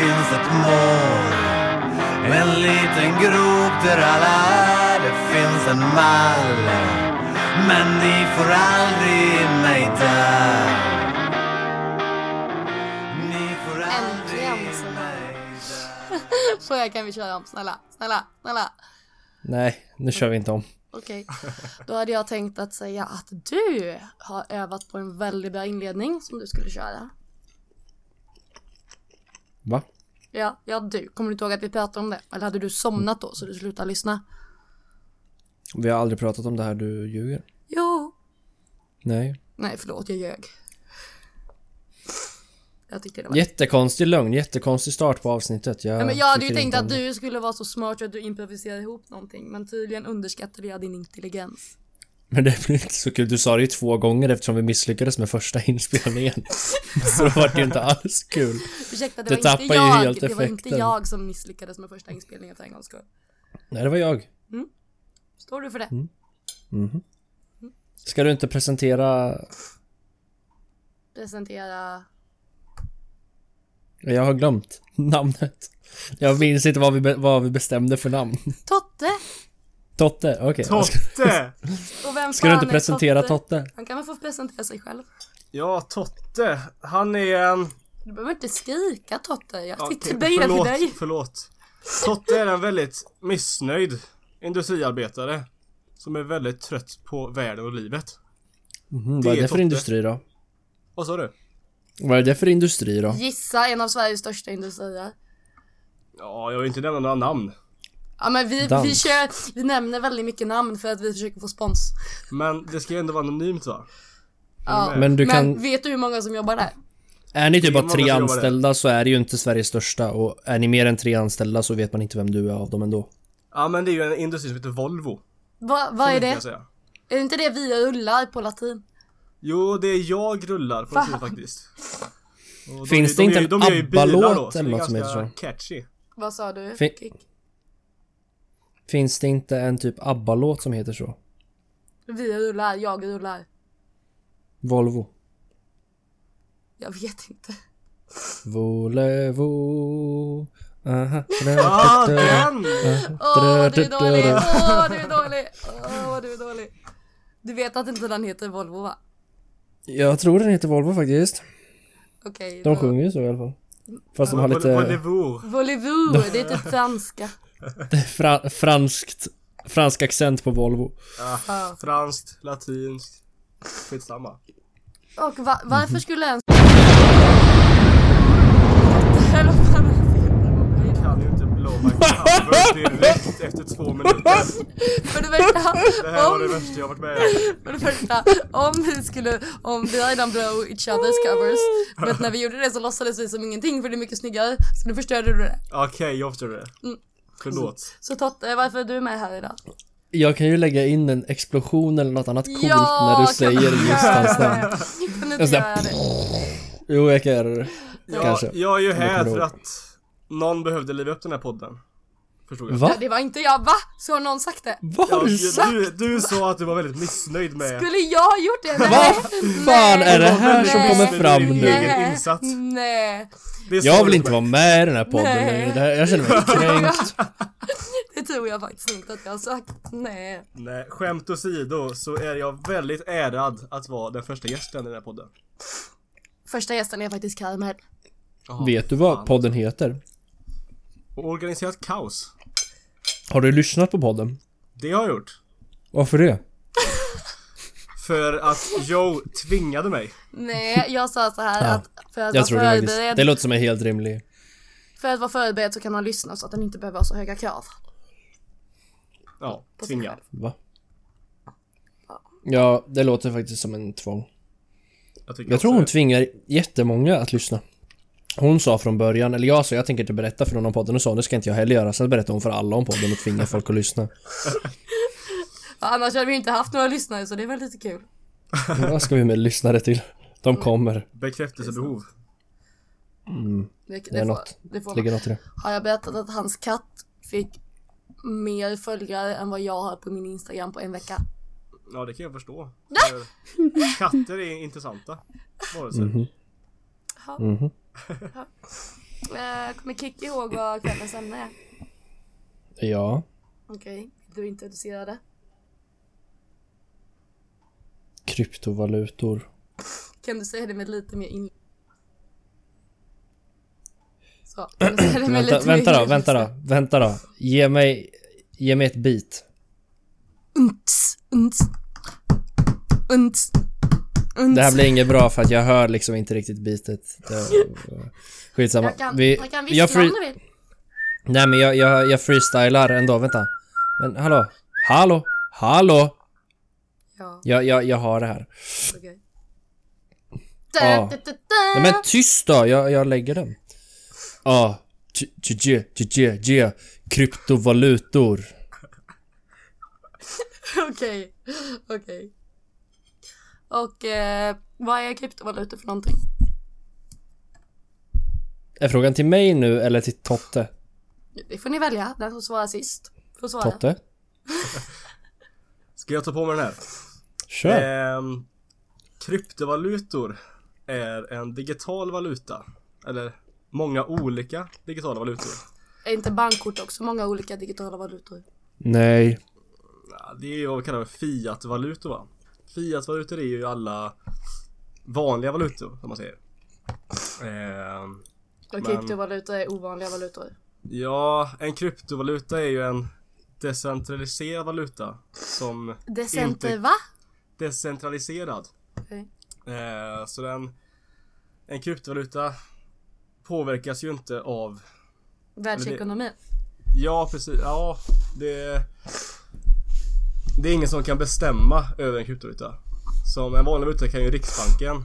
finns ett mål. En liten grop där alla är, det finns en mall. Men ni får aldrig in mig där. Ni får aldrig in så. mig där. Så här kan vi köra om. Snälla, snälla, snälla. Nej, nu kör vi inte om. Okej, då hade jag tänkt att säga att du har övat på en väldigt bra inledning som du skulle köra. Va? Ja, ja du. Kommer du inte ihåg att vi pratade om det? Eller hade du somnat då så du slutade lyssna? Vi har aldrig pratat om det här, du ljuger. Jo. Nej. Nej, förlåt, jag ljög. Jag tyckte det var... Jättekonstig lögn, jättekonstig start på avsnittet. Jag, Ja, men jag hade ju tycker tänkt att du skulle vara så smart att du improviserade ihop någonting. Men tydligen underskattade jag din intelligens. Men det blir inte så kul. Du sa det ju två gånger eftersom vi misslyckades med första inspelningen. så det var ju inte alls kul. Ursäkta, det, Det var inte jag. helt det var inte jag som misslyckades med första inspelningen för en gångs skull. Nej, det var jag. Står du för det? Mm. Ska du inte presentera... Presentera... Jag har glömt namnet. Jag minns inte vad vi, be- vad vi bestämde för namn. Totte! Totte, okej. Ska, Totte! Och vem ska du inte presentera Totte? Han kan väl få presentera sig själv. Ja, Totte. Han är en... Du behöver inte skrika Totte. Jag sitter bredvid förlåt, dig. förlåt. Totte är en väldigt missnöjd industriarbetare. Som är väldigt trött på världen och livet. Det vad är är det för Totte. industri då? Vad sa du? Vad är det för industri då? Gissa en av Sveriges största industrier. Ja, jag vill inte nämna några namn. Ja men vi, vi kör, vi nämner väldigt mycket namn för att vi försöker få spons. Men det ska ju ändå vara anonymt va? Ja. Men du men kan... vet du hur många som jobbar där? Är ni typ bara tre anställda så är det ju inte Sveriges största och är ni mer än tre anställda så vet man inte vem du är av dem ändå. Ja men det är ju en industri som heter Volvo. Va, vad Så är det? Är det inte det vi rullar på latin? Jo, det är jag rullar på latin faktiskt. Och de Finns är- det de inte en de bilar ABBA-låt eller något som heter så? catchy. Vad sa du? Fin- Kick? Finns det inte en typ ABBA-låt som heter så? Vi rullar, jag rullar. Volvo. Jag vet inte. Volevo. Aha. Ah, den! Åh, du är dålig! Åh, du är dålig! Åh, du är dålig! Du vet att inte den heter Volvo va? Jag tror den heter Volvo faktiskt. Okej. De då- sjunger ju så i alla fall. Fast de har lite Volvo. Volevo, det är typ franska. fra franskt, fransk accent på Volvo. Ja, franskt, latinskt. Skitsamma. Och va, varför Mhm. skulle ens... Kan ju inte my cover direkt efter två minuter. För det första, Det här var det om, värsta jag varit med om. för det första, om vi skulle, om vi redan blow each other's covers, men när vi gjorde det så låtsades vi som ingenting för det är mycket snyggare, så nu förstörde du det. Okej, jag förstår det. Mm. Förlåt. Så Totte, varför är du med här idag? Jag kan ju lägga in en explosion eller något annat coolt Ja, när du säger just hans namn. det? Kan du Jag inte göra det? Jo, jag kan göra det. Jag, Kanske. jag är ju jag här för att någon behövde liva upp den här podden. Förstod jag. Va? Ja, det var inte jag, va? Så har någon sagt det? Vad har Ja, du sagt? du, du sa att du var väldigt missnöjd med... Skulle jag ha gjort det? Nej. Vad fan är det här som Nej. kommer fram Nej. nu? Nej. Så Jag vill inte vara med i den här podden Nej. här- Jag känner mig kränkt. Det tror jag faktiskt inte att jag har sagt. Nej. Nej, skämt åsido så är jag väldigt ärad att vara den första gästen i den här podden. Första gästen är faktiskt Kalmar. Jaha, Vet du vad fan. podden heter? Och organiserat kaos. Har du lyssnat på podden? Det har jag gjort. Varför det? För att Joe tvingade mig. Nej, jag sa så här Ja. att för att Jag vara tror det faktiskt. förberedd, Det låter som en helt rimlig... för att vara förberedd så kan man lyssna så att den inte behöver ha så höga krav. Ja, På sig tvinga. själv. Va? Ja, det låter faktiskt som en tvång. Jag, Jag tror hon tvingar jättemånga att lyssna. Hon sa från början, eller jag sa jag tänker inte berätta för någon om podden och sa det ska inte jag heller göra. Sen berättade hon för alla om podden och tvingade folk att lyssna. Ja, Annars hade vi inte haft några lyssnare så det är väl lite kul. Vad ska vi med lyssnare till? De kommer. Bekräftelsebehov. Det, det, Det är får, något. det får Ligger något i det. Har jag berättat att hans katt fick mer följare än vad jag har på min Instagram på en vecka? Ja, det kan jag förstå. För Katter är intressanta. Varelser. Mhm. Ja. Eh, kommer Kikki ihåg vad kvällens ämne är? Ja. Okej, du introducerade. Kryptovalutor. Kan du säga det med lite mer in... Så, kan du säga det med Vänta, lite mer vänta då, vänta då, vänta då. Ge mig... Ge mig ett bit. Unts, unts, unts. Det här blir inget bra för att jag hör liksom inte riktigt bitet. Det, skitsamma. Jag kan, Vi, jag kan jag vissla om free, du vill. Nej men jag, jag, jag freestylar ändå, vänta. Men hallå? Hallå? Hallå? Ja, Jag, jag, jag har det här. okej. Ja. Nej men tyst då, jag, jag lägger den. Ja. Tje. Kryptovalutor. Okej, okej. Och eh, vad är kryptovalutor för någonting? Är frågan till mig nu eller till Totte? Det får ni välja, den som svarar sist får svara. Totte? Ska jag ta på mig den här? Kör! Ehm, kryptovalutor är en digital valuta. Eller många olika digitala valutor. Är inte bankkort också många olika digitala valutor? Nej. Det är ju vad vi kallar fiatvalutor va? Fiatvalutor är ju alla vanliga valutor som man säger. Ehm, Och kryptovalutor är ovanliga valutor. ja, en kryptovaluta är ju en decentraliserad valuta som Decenter Inte- va? decentraliserad. Okej. Eh, så den En kryptovaluta påverkas ju inte av Världsekonomin. Ja precis, ja det Det är ingen som kan bestämma över en kryptovaluta Som en vanlig valuta kan ju Riksbanken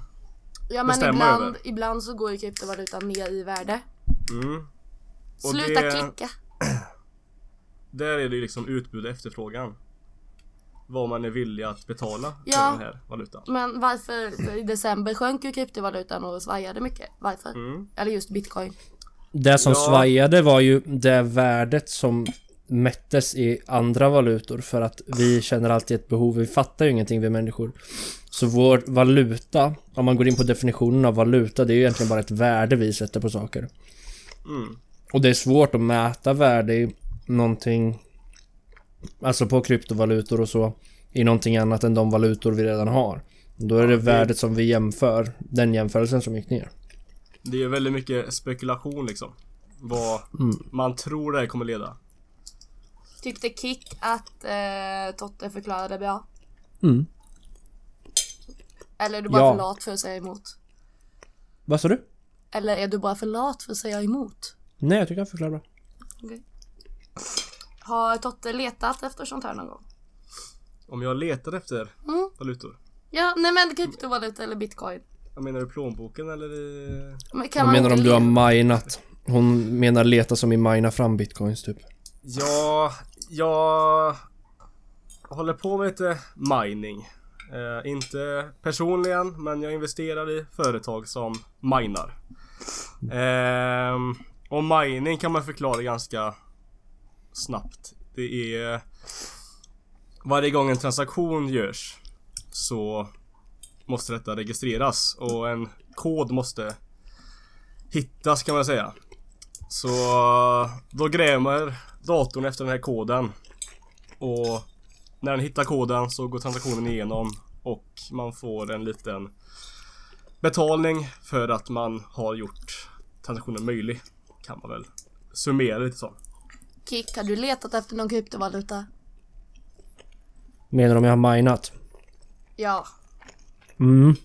Ja men bestämma ibland, över. ibland så går ju kryptovalutan ner i värde. mm. Och Sluta det- klicka. Där är det ju liksom utbud och efterfrågan Vad man är villig att betala Ja. för den här valutan Men varför i december sjönk ju kryptovalutan och svajade mycket? Varför? mm. Eller just bitcoin. Det som Ja. svajade var ju det värdet som mättes i andra valutor för att vi känner alltid ett behov. Vi fattar ju ingenting vi människor. Så vår valuta, om man går in på definitionen av valuta, det är ju egentligen bara ett värde vi sätter på saker. Mm. Och det är svårt att mäta värde i någonting Alltså på kryptovalutor och så I någonting annat än de valutor vi redan har Då är det det- värdet som vi jämför Den jämförelsen som gick ner Det är väldigt mycket spekulation liksom Vad Mm. man tror det här kommer leda Tyckte Kick att eh, Totte förklarade bra? Mm. Eller är du bara Ja. för lat för att säga emot? Vad sa du? Eller är du bara för lat för att säga emot? Nej jag tycker jag förklarar bra Har Totte letat efter sånt här någon gång? Om jag letar efter Mm. valutor Ja, nej men kryptovaluta eller bitcoin. Jag menar du plånboken eller i... Men kan man menar inte om du har le- minat Hon menar leta som i mina fram bitcoins typ Ja, jag håller på med lite mining. Eh, inte personligen, men jag investerar i företag som minar. Eh, och mining kan man förklara ganska snabbt. Det är varje gång en transaktion görs så måste detta registreras och en kod måste hittas kan man säga. Så då gräver datorn efter den här koden. Och när den hittar koden så går transaktionen igenom och man får en liten betalning för att man har gjort transaktionen möjlig. Kan man väl summera lite så. Kick, har du letat efter någon kryptovaluta? Menar om jag har minat? Ja. Mm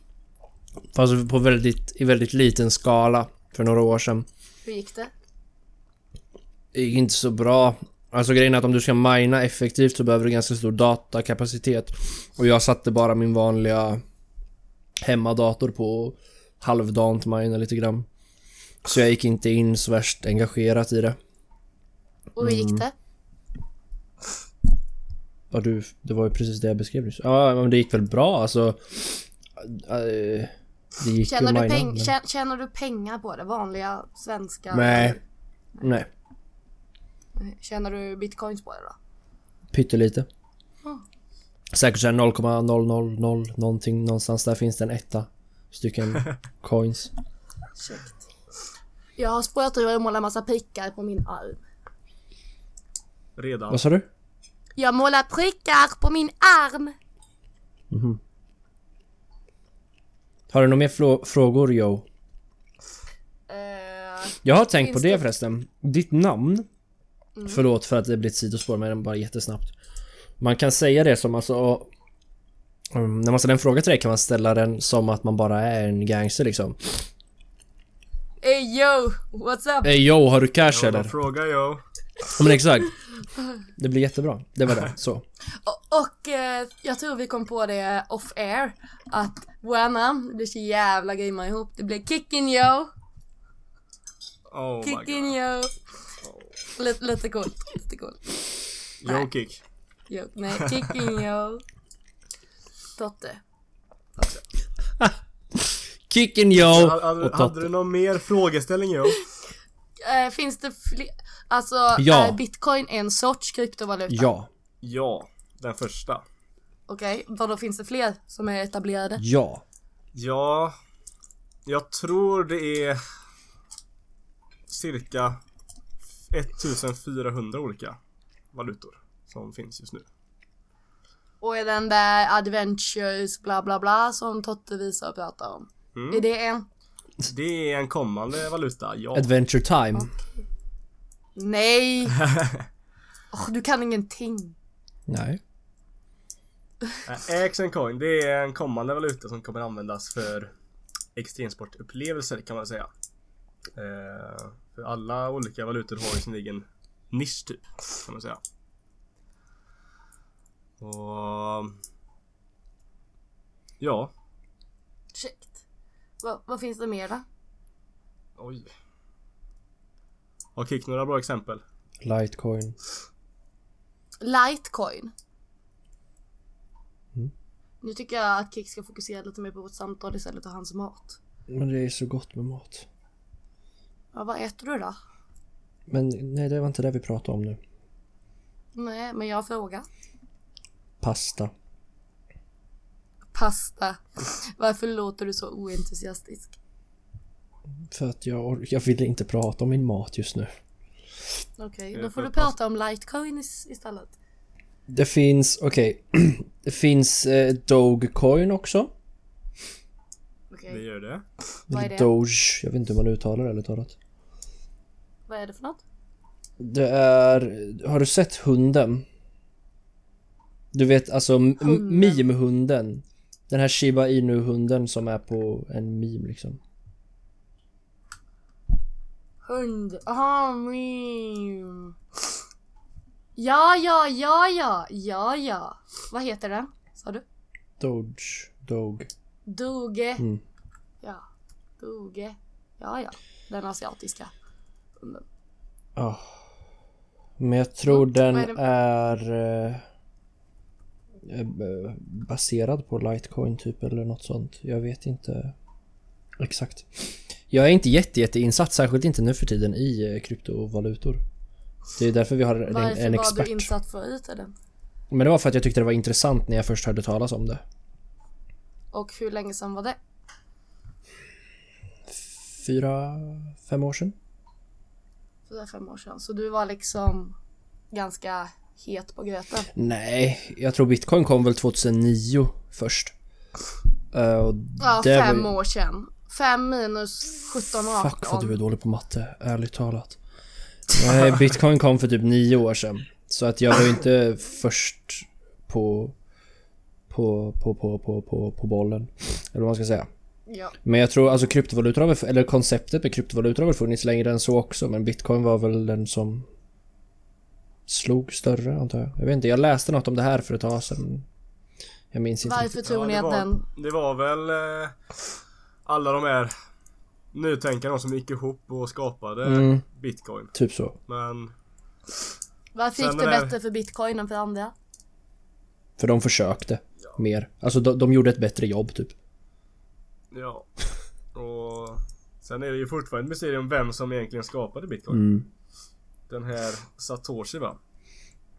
Fast på väldigt, i väldigt liten skala För några år sedan Hur gick det? Gick inte så bra Alltså grejen är att om du ska mina effektivt så behöver du ganska stor datakapacitet Och jag satte bara min vanliga hemmadator på halvdant mina lite grann Så jag gick inte in så värst engagerat i det Och hur gick det? Ja du, det var ju precis det jag beskrev nyss. Ja men det gick väl bra alltså äh, Det gick Tjänar du, mina, men- tjä- tjänar du pengar på det? Vanliga svenska? Nej Nej, Tjänar du bitcoins på det då? pyttelite Mm. Säkert såhär 0,000 någonting någonstans där finns det en etta Stycken coins Shit. Jag har språkdrivare och målar massa prickar på min arm. Redan. Vad sa du? Jag målar prickar på min arm. Har du några mer frågor Joe? Eh, Jag har tänkt på det det- förresten. Ditt namn. Förlåt för att det blir ett sidospår men bara jättesnabbt. Man kan säga det som alltså... mm, när man ställer en fråga till dig kan man ställa den som att man bara är en gangster liksom. Hey yo, what's up? Ey yo, har du cash Ja, eller? Fråga jag. Ja, men exakt. Det blir jättebra. Det var det. Så. Och, och eh, jag tror vi kom på det off air att våra namn blir så jävla grymma ihop. Det blir Kickin' Yo, Oh my Kickin' god. Yo. Lite, lite coolt, lite coolt. Yo kick. Jo, nej, Kickin' Yo. Totte. Kickin' yo Hade, hade, och hade du Totte. någon mer frågeställning yo? Eh, finns det fler? Alltså, Ja. är bitcoin en sorts kryptovaluta? Ja. Ja, den första. Okej, vadå finns det fler som är etablerade? Ja. Ja, jag tror det är cirka 1400 olika valutor som finns just nu. Och är den där adventures bla bla bla som Totte visar och pratar om? Mm. Är det en? Det är en kommande valuta, ja. Adventure time. Nej! Åh, du kan ingenting. Nej. Äh, Coin, det är en kommande valuta som kommer användas för extremsportupplevelser kan man säga. För alla olika valutor har ju sin egen nisch typ, kan man säga. Och... Ja, Shit. Vad, vad finns det mer då? oj. Har Kik några bra exempel? Litecoin. Litecoin. Mm. Nu tycker jag att Kik ska fokusera lite mer på vårt samtal istället för hans mat. Men det är så gott med mat. Ja, vad äter du då? Men nej, det var inte det vi pratade om nu. Nej, men jag frågar. Pasta. Pasta. Varför låter du så oentusiastisk? För att jag, jag vill inte prata om min mat just nu. Okej, Eh, då får för du prata om Litecoin is- istället. Det finns, okej. det finns eh, Dogecoin också. Okej, Det gör det. Vad är det? Doge. Jag vet inte hur man uttalar det eller talat. vad är det för något? Det är... Har du sett hunden? Du vet alltså meme-hunden. Den här Shiba Inu-hunden som är på en meme liksom. Hund. Aha, meme. Ja, ja, ja, ja, ja, ja. Vad heter den? Sa du? Doge. Doge. Doge. Mm. Ja, Doge. Ja, ja. Den asiatiska. hunden. Ah. Men jag tror Mm, den är är... eh, eh, baserad på Litecoin typ eller något sånt. Jag vet inte exakt. Jag är inte jätte, jätte insatt, särskilt inte nu för tiden i eh, kryptovalutor. Det är därför vi har en, Varför en var expert. du insatt förut i den? Men det var för att jag tyckte det var intressant när jag först hörde talas om det. Och hur länge sedan var det? Fyra, fem år sedan? Fyra, fem år sedan. Så du var liksom ganska het på gröten. Nej, jag tror bitcoin kom väl 2009 först. Och Ja, var fem ju- år sedan. Fem minus 17 och 18. Fuck vad du är dålig på matte, ärligt talat. Nej, bitcoin kom för typ nio år sedan. Så att jag var ju inte först på på, på, på, på, på, på bollen. Eller vad man ska säga. Ja. Men jag tror alltså kryptovalutor har väl, eller konceptet med kryptovalutor har väl funnits längre än så också. Men bitcoin var väl den som slog större antar jag. Jag vet inte, jag läste något om det här för ett tag sedan. Jag minns inte Varför tror ni det, att var, den... det var väl eh, alla de här nytänkarna som gick ihop och skapade Mm. bitcoin. Typ så. Men Varför gick det här- bättre för bitcoin än för andra? För de försökte mer. Alltså de, de gjorde ett bättre jobb typ. Ja. Och sen är det ju fortfarande ett mysterium vem som egentligen skapade bitcoin. Mm. Den här Satoshi va?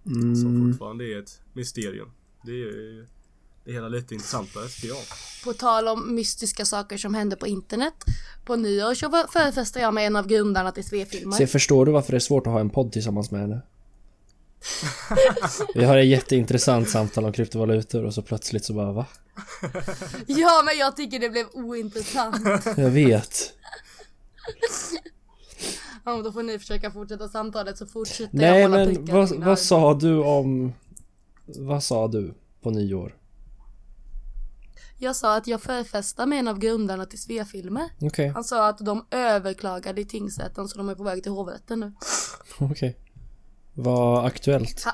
Mm. Som fortfarande är ett mysterium. Det är ju det hela lite intressantare tycker jag. På tal om mystiska saker som händer på internet. På nyår så förfestade jag med en av grundarna till Svefilmer. Så förstår du varför det är svårt att ha en podd tillsammans med henne? Vi har ett jätteintressant samtal om kryptovalutor och så plötsligt så bara va? Ja men jag tycker det blev ointressant. Jag vet. Ja, men då får ni försöka fortsätta samtalet så fortsätter jag Nej hålla men vad, vad sa du om... Vad sa du på nyår? Jag sa att jag förfestade med en av grundarna till Svefilmer. Okej, Han sa att de överklagade i tingsrätten så de är på väg till hovrätten nu. okej. Vad aktuellt? Ha,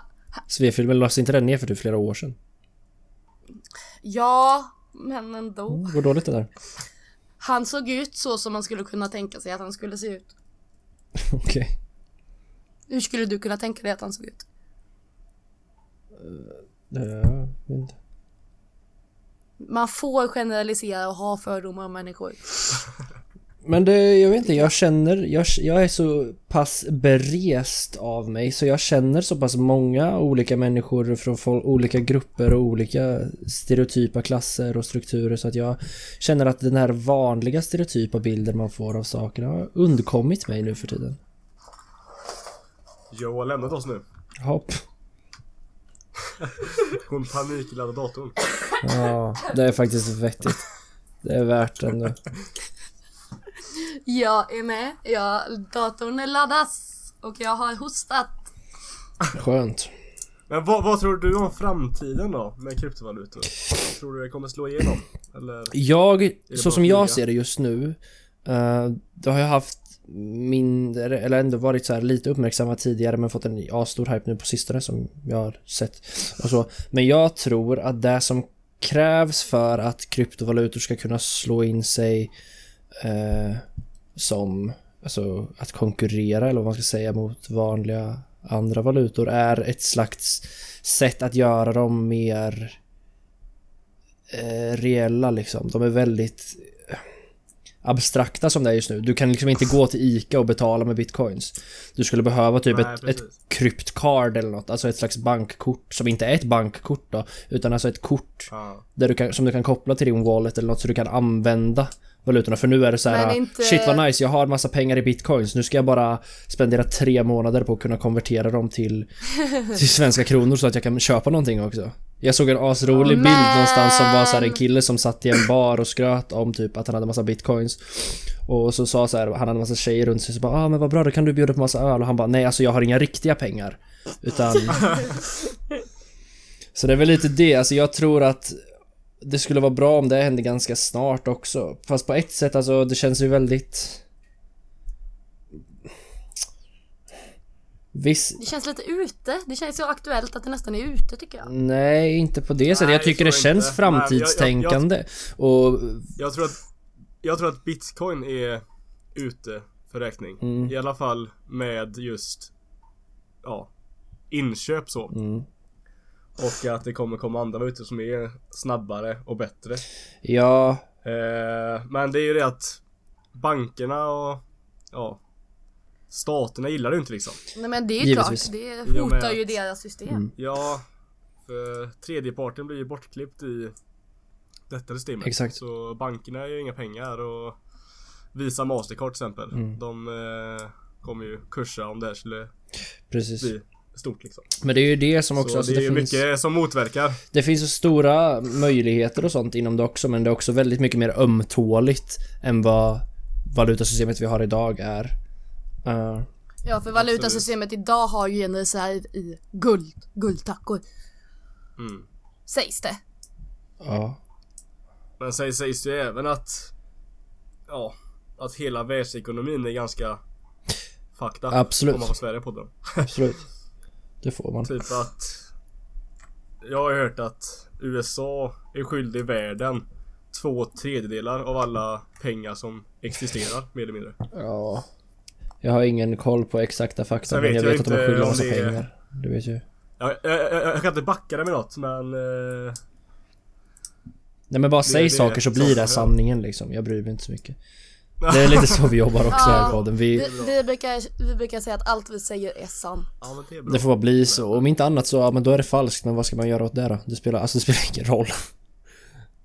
Svefilmen lades inte den ner för typ flera år sedan? ja, men ändå. Mm, Går dåligt det där? Han såg ut så som man skulle kunna tänka sig att han skulle se ut. Okej. Hur skulle du kunna tänka dig att han såg ut? Eh, jag vet inte. Man får generalisera och ha fördomar om människor. Men det, jag vet inte, jag känner, jag, jag är så pass berest av mig så jag känner så pass många olika människor från fol- olika grupper och olika stereotypa klasser och strukturer så att jag känner att den här vanliga stereotypa bilden man får av saker har undkommit mig nu för tiden. Joe har lämnat oss nu. Hopp. Hon panikladdar datorn. Ja, det är faktiskt vettigt. Det är värt det ändå. Jag är med. Jag, datorn laddas. Och jag har hostat. Skönt. Men vad, vad tror du om framtiden då med kryptovalutor? Tror du det kommer slå igenom? Eller? Jag, så som jag ser det just nu, uh, då har jag haft mindre, eller ändå varit så här lite uppmärksammat tidigare men fått en ja, stor hype nu på sistone som jag har sett och så. Men jag tror att det som krävs för att kryptovalutor ska kunna slå in sig eh, som, alltså att konkurrera eller vad man ska säga mot vanliga andra valutor är ett slags sätt att göra dem mer eh, reella liksom. De är väldigt eh, abstrakta som det är just nu. Du kan liksom inte gå till ICA och betala med bitcoins. Du skulle behöva typ Nej, ett, ett precis. kryptcard eller något, alltså ett slags bankkort som inte är ett bankkort då, utan alltså ett kort Ja. där du kan, som du kan koppla till din wallet eller något så du kan använda valutorna. För nu är det så här, Men inte- shit vad nice, jag har massa pengar i bitcoins, nu ska jag bara spendera tre månader på att kunna konvertera dem till, till svenska kronor så att jag kan köpa någonting också. Jag såg en asrolig Åh, bild någonstans som var så här en kille som satt i en bar och skröt om typ att han hade massa bitcoins. Och så sa så här, han hade massa tjejer runt sig så bara ah men vad bra då kan du bjuda på massa öl och han bara nej alltså jag har inga riktiga pengar. Utan Så det är väl lite det, alltså jag tror att det skulle vara bra om det hände ganska snart också. Fast på ett sätt alltså, det känns ju väldigt... Viss... Det känns lite ute. Det känns så aktuellt att det nästan är ute tycker jag. Nej, inte på det sättet. Jag Nej, tycker det så känns inte. Nej, men jag- jag- jag- framtidstänkande. Och... Jag tror att Jag tror att bitcoin är ute för räkning. Mm. I alla fall med just Ja Inköp så. Mm. Och att det kommer komma andra valutor som är snabbare och bättre. Ja, Eh, men det är ju det att bankerna och ja Staterna gillar det ju inte liksom. Nej men det är ju Givetvis. klart. Det hotar ju deras system. Mm. Ja, för tredjeparten blir ju bortklippt i detta systemet. Exakt. Så bankerna har ju inga pengar och Visa Mastercard till exempel. Mm. De eh, kommer ju kursa om det här skulle precis. bli stort liksom. Men det är ju det som också... så alltså, det är ju finns... mycket som motverkar. Det finns så stora möjligheter och sånt inom det också men det är också väldigt mycket mer ömtåligt än vad valutasystemet vi har idag är. Uh, Ja för valutasystemet idag har ju en reserv i guld. Guldtackor. Mm. Sägs det. ja. Men sen sägs det ju även att Ja, att hela världsekonomin är ganska fucked up. Absolut. Om man får svära på den. Absolut. Det får man. Typ att Jag har hört att USA är skyldig världen två tredjedelar av alla pengar som existerar mer eller mindre. Ja. Jag har ingen koll på exakta fakta Sen men jag jag vet att de inte skyldiga massa det är- pengar. Du vet ju. Jag, jag, jag, kan inte backa det med något men eh, Nej men bara säg det- saker så blir det sanningen liksom. Jag bryr mig inte så mycket. Det är lite så vi jobbar också här i podden. Vi, Vi, vi, brukar, vi brukar säga att allt vi säger är sant. Ja men det är bra. det får bara bli så. Om inte annat så, ja men då är det falskt. Men vad ska man göra åt det då? Det spelar, alltså det spelar ingen roll.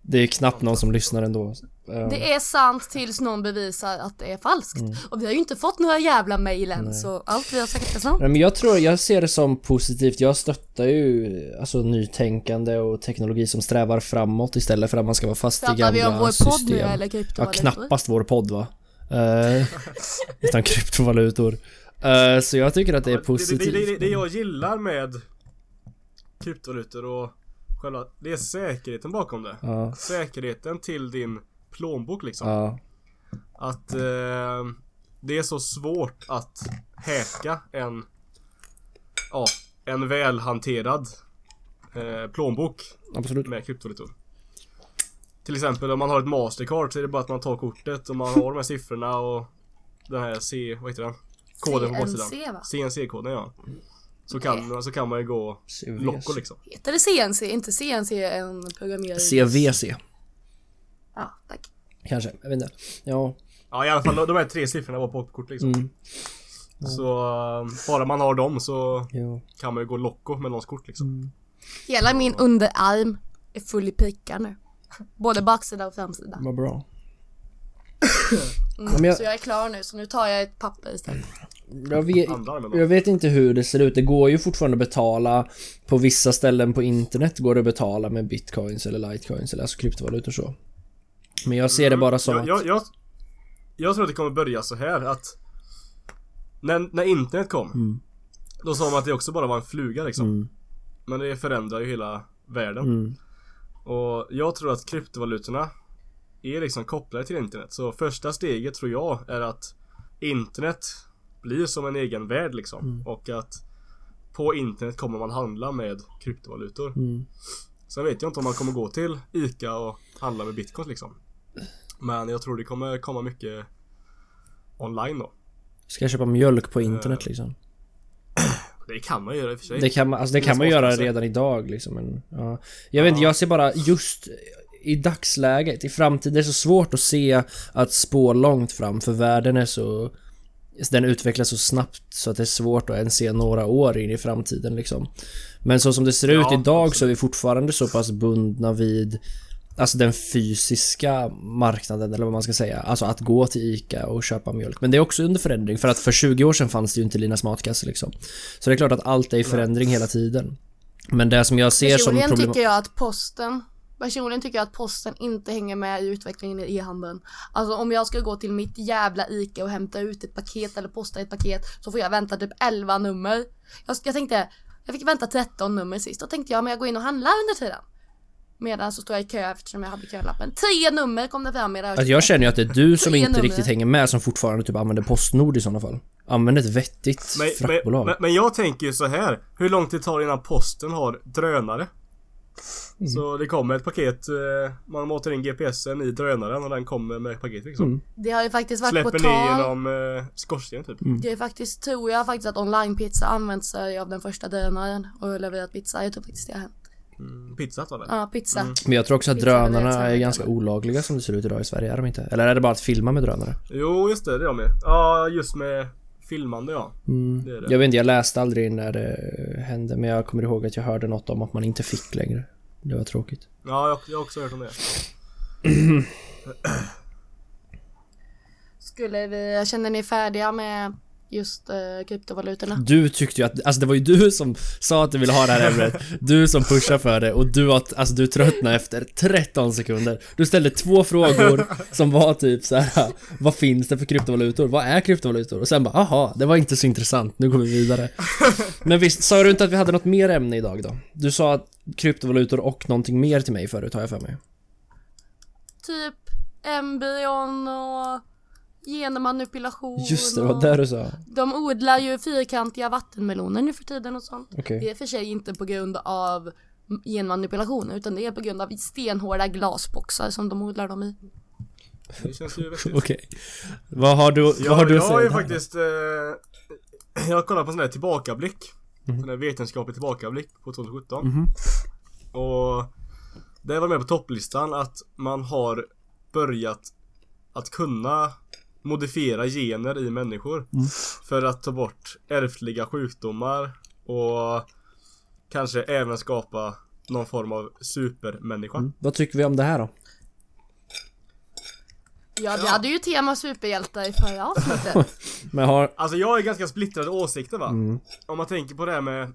Det är knappt någon som lyssnar ändå. Det är sant tills någon bevisar att det är falskt. Och vi har ju inte fått några jävla mejl än så allt vi har sagt är sant. Men jag tror, jag ser det som positivt. Jag stöttar ju alltså nytänkande och teknologi som strävar framåt istället för att man ska vara fast i gamla Pratar vi om vår podd system. nu eller Ja, kryptovalutor? knappast vår podd va? Uh, utan kryptovalutor. Eh, så jag tycker att det är Det, det, positivt. det, det, det jag gillar med kryptovalutor och själva, det är säkerheten bakom det. Ja, Säkerheten till din plånbok liksom. ja, Att eh, det är så svårt att häka en, ja, en välhanterad eh, plånbok absolut. med kryptovalutor. Till exempel om man har ett Mastercard så är det bara att man tar kortet och man har de här siffrorna och den här C, vad heter den? Koden på CNC, baksidan. va? CNC-koden ja. Så kan, så kan man ju gå Locko liksom. Heter det CNC? Inte CNC en programmering? CVC, Ja, tack. kanske. Jag vet inte. Ja. Ja i alla fall de- här tre siffrorna var på kort liksom. Mm. Så eh, bara man har dem så Jo. kan man ju gå Locko med någons kort liksom. Hela min underarm är full i prickar nu. Både baksida och framsida. Vad bra. Mm, jag- Så jag är klar nu, så nu tar jag ett papper istället. Jag vet, jag vet inte hur det ser ut. Det går ju fortfarande att betala på vissa ställen på internet går det att betala med bitcoins eller litecoins eller alltså kryptovalutor så. Men jag ser det bara som jag, att... jag, jag, jag tror att det kommer börja så här att när, när internet kom Mm. Då sa man att det också bara var en fluga liksom. Mm. Men det förändrar ju hela världen. Mm. Och jag tror att kryptovalutorna är liksom kopplade till internet. Så första steget tror jag är att internet blir som en egen värld liksom. Mm. Och att på internet kommer man handla med kryptovalutor. Mm. Sen vet jag inte om man kommer gå till ICA och handla med bitcoin liksom. Men jag tror det kommer komma mycket online då. Ska jag köpa mjölk på internet liksom? Det kan man göra i och för sig. Det kan man, alltså det Det kan man göra redan idag liksom men, ja. Jag vet inte, jag ser bara just i dagsläget, i framtiden, det är så svårt att se att spå långt fram för världen är så den utvecklas så snabbt så att det är svårt att ens se några år in i framtiden liksom. Men så som det ser ut Ja, idag så är vi fortfarande så pass bundna vid Alltså den fysiska marknaden eller vad man ska säga. Alltså att gå till ICA och köpa mjölk. Men det är också under förändring för att för 20 år sedan fanns det ju inte Linas matkasse liksom. Så det är klart att allt är i förändring hela tiden. Men det som jag ser som problem... tycker jag att posten Personligen tycker jag att posten inte hänger med i utvecklingen i e-handeln. Alltså om jag ska gå till mitt jävla ICA och hämta ut ett paket eller posta ett paket så får jag vänta typ 11 nummer. Jag, jag tänkte, jag fick vänta 13 nummer sist. Då tänkte jag men jag går in och handlar under tiden. Medan så står jag i kö eftersom jag hade kölappen. 10 nummer kom det fram i det här. Att jag känner ju att det är du som Tre inte nummer. riktigt hänger med som fortfarande typ använder Postnord i sådana fall. Använd ett vettigt Men, fraktbolag. men, men, men jag tänker ju så här. Hur lång tid tar det innan posten har drönare? Mm. Så det kommer ett paket, eh, man matar in GPSen i drönaren och den kommer med paket liksom. Mm. Det har ju faktiskt varit Släpper på ner tal. genom eh, skorstenen typ. Mm. Det är faktiskt, tror jag faktiskt att online-pizza använt sig av den första drönaren och levererat pizza. Jag tror faktiskt det har hänt. Mm, pizzat var det. Ja, pizza. Men jag tror också att Pizza drönarna är ganska olagliga som det ser ut idag i Sverige, är de inte? Eller är det bara att filma med drönare? Jo just det, det är de med. Ja just med filmande ja. Mm. Det det. Jag vet inte, jag läste aldrig när det hände men jag kommer ihåg att jag hörde något om att man inte fick längre. Det var tråkigt. Ja jag, jag har också hört om det. Skulle vi, känner ni färdiga med just eh, kryptovalutorna? Du tyckte ju att, alltså det var ju du som sa att du ville ha det här ämnet. Du som pushar för det och du har, alltså du tröttnade efter 13 sekunder. Du ställde två frågor som var typ så här: Vad finns det för kryptovalutor? Vad är kryptovalutor? Och sen bara, aha, det var inte så intressant, nu går vi vidare. Men visst, sa du inte att vi hade något mer ämne idag då? Du sa att kryptovalutor och någonting mer till mig förut, har jag för mig. Typ embryon och genmanipulation. Just det, det var det du sa. De odlar ju fyrkantiga vattenmeloner nu för tiden och sånt. Okej. Det är för sig inte på grund av genmanipulation utan det är på grund av stenhårda glasboxar som de odlar dem i. Det känns ju vettigt. Okej. Vad har du, vad Jag, har du jag att har ju säga? där? faktiskt eh, Jag har kollat på en sån här tillbakablick Mhm. Sån här vetenskaplig tillbakablick på 2017 Mhm. Och Det var med på topplistan att man har börjat Att kunna Modifiera gener i människor Mm. För att ta bort ärftliga sjukdomar Och Kanske även skapa någon form av supermänniska. Vad tycker vi om det här då? Ja, vi hade ju tema superhjältar i förra avsnittet. Men har... Alltså jag har ganska splittrade åsikter va? Mm. Om man tänker på det här med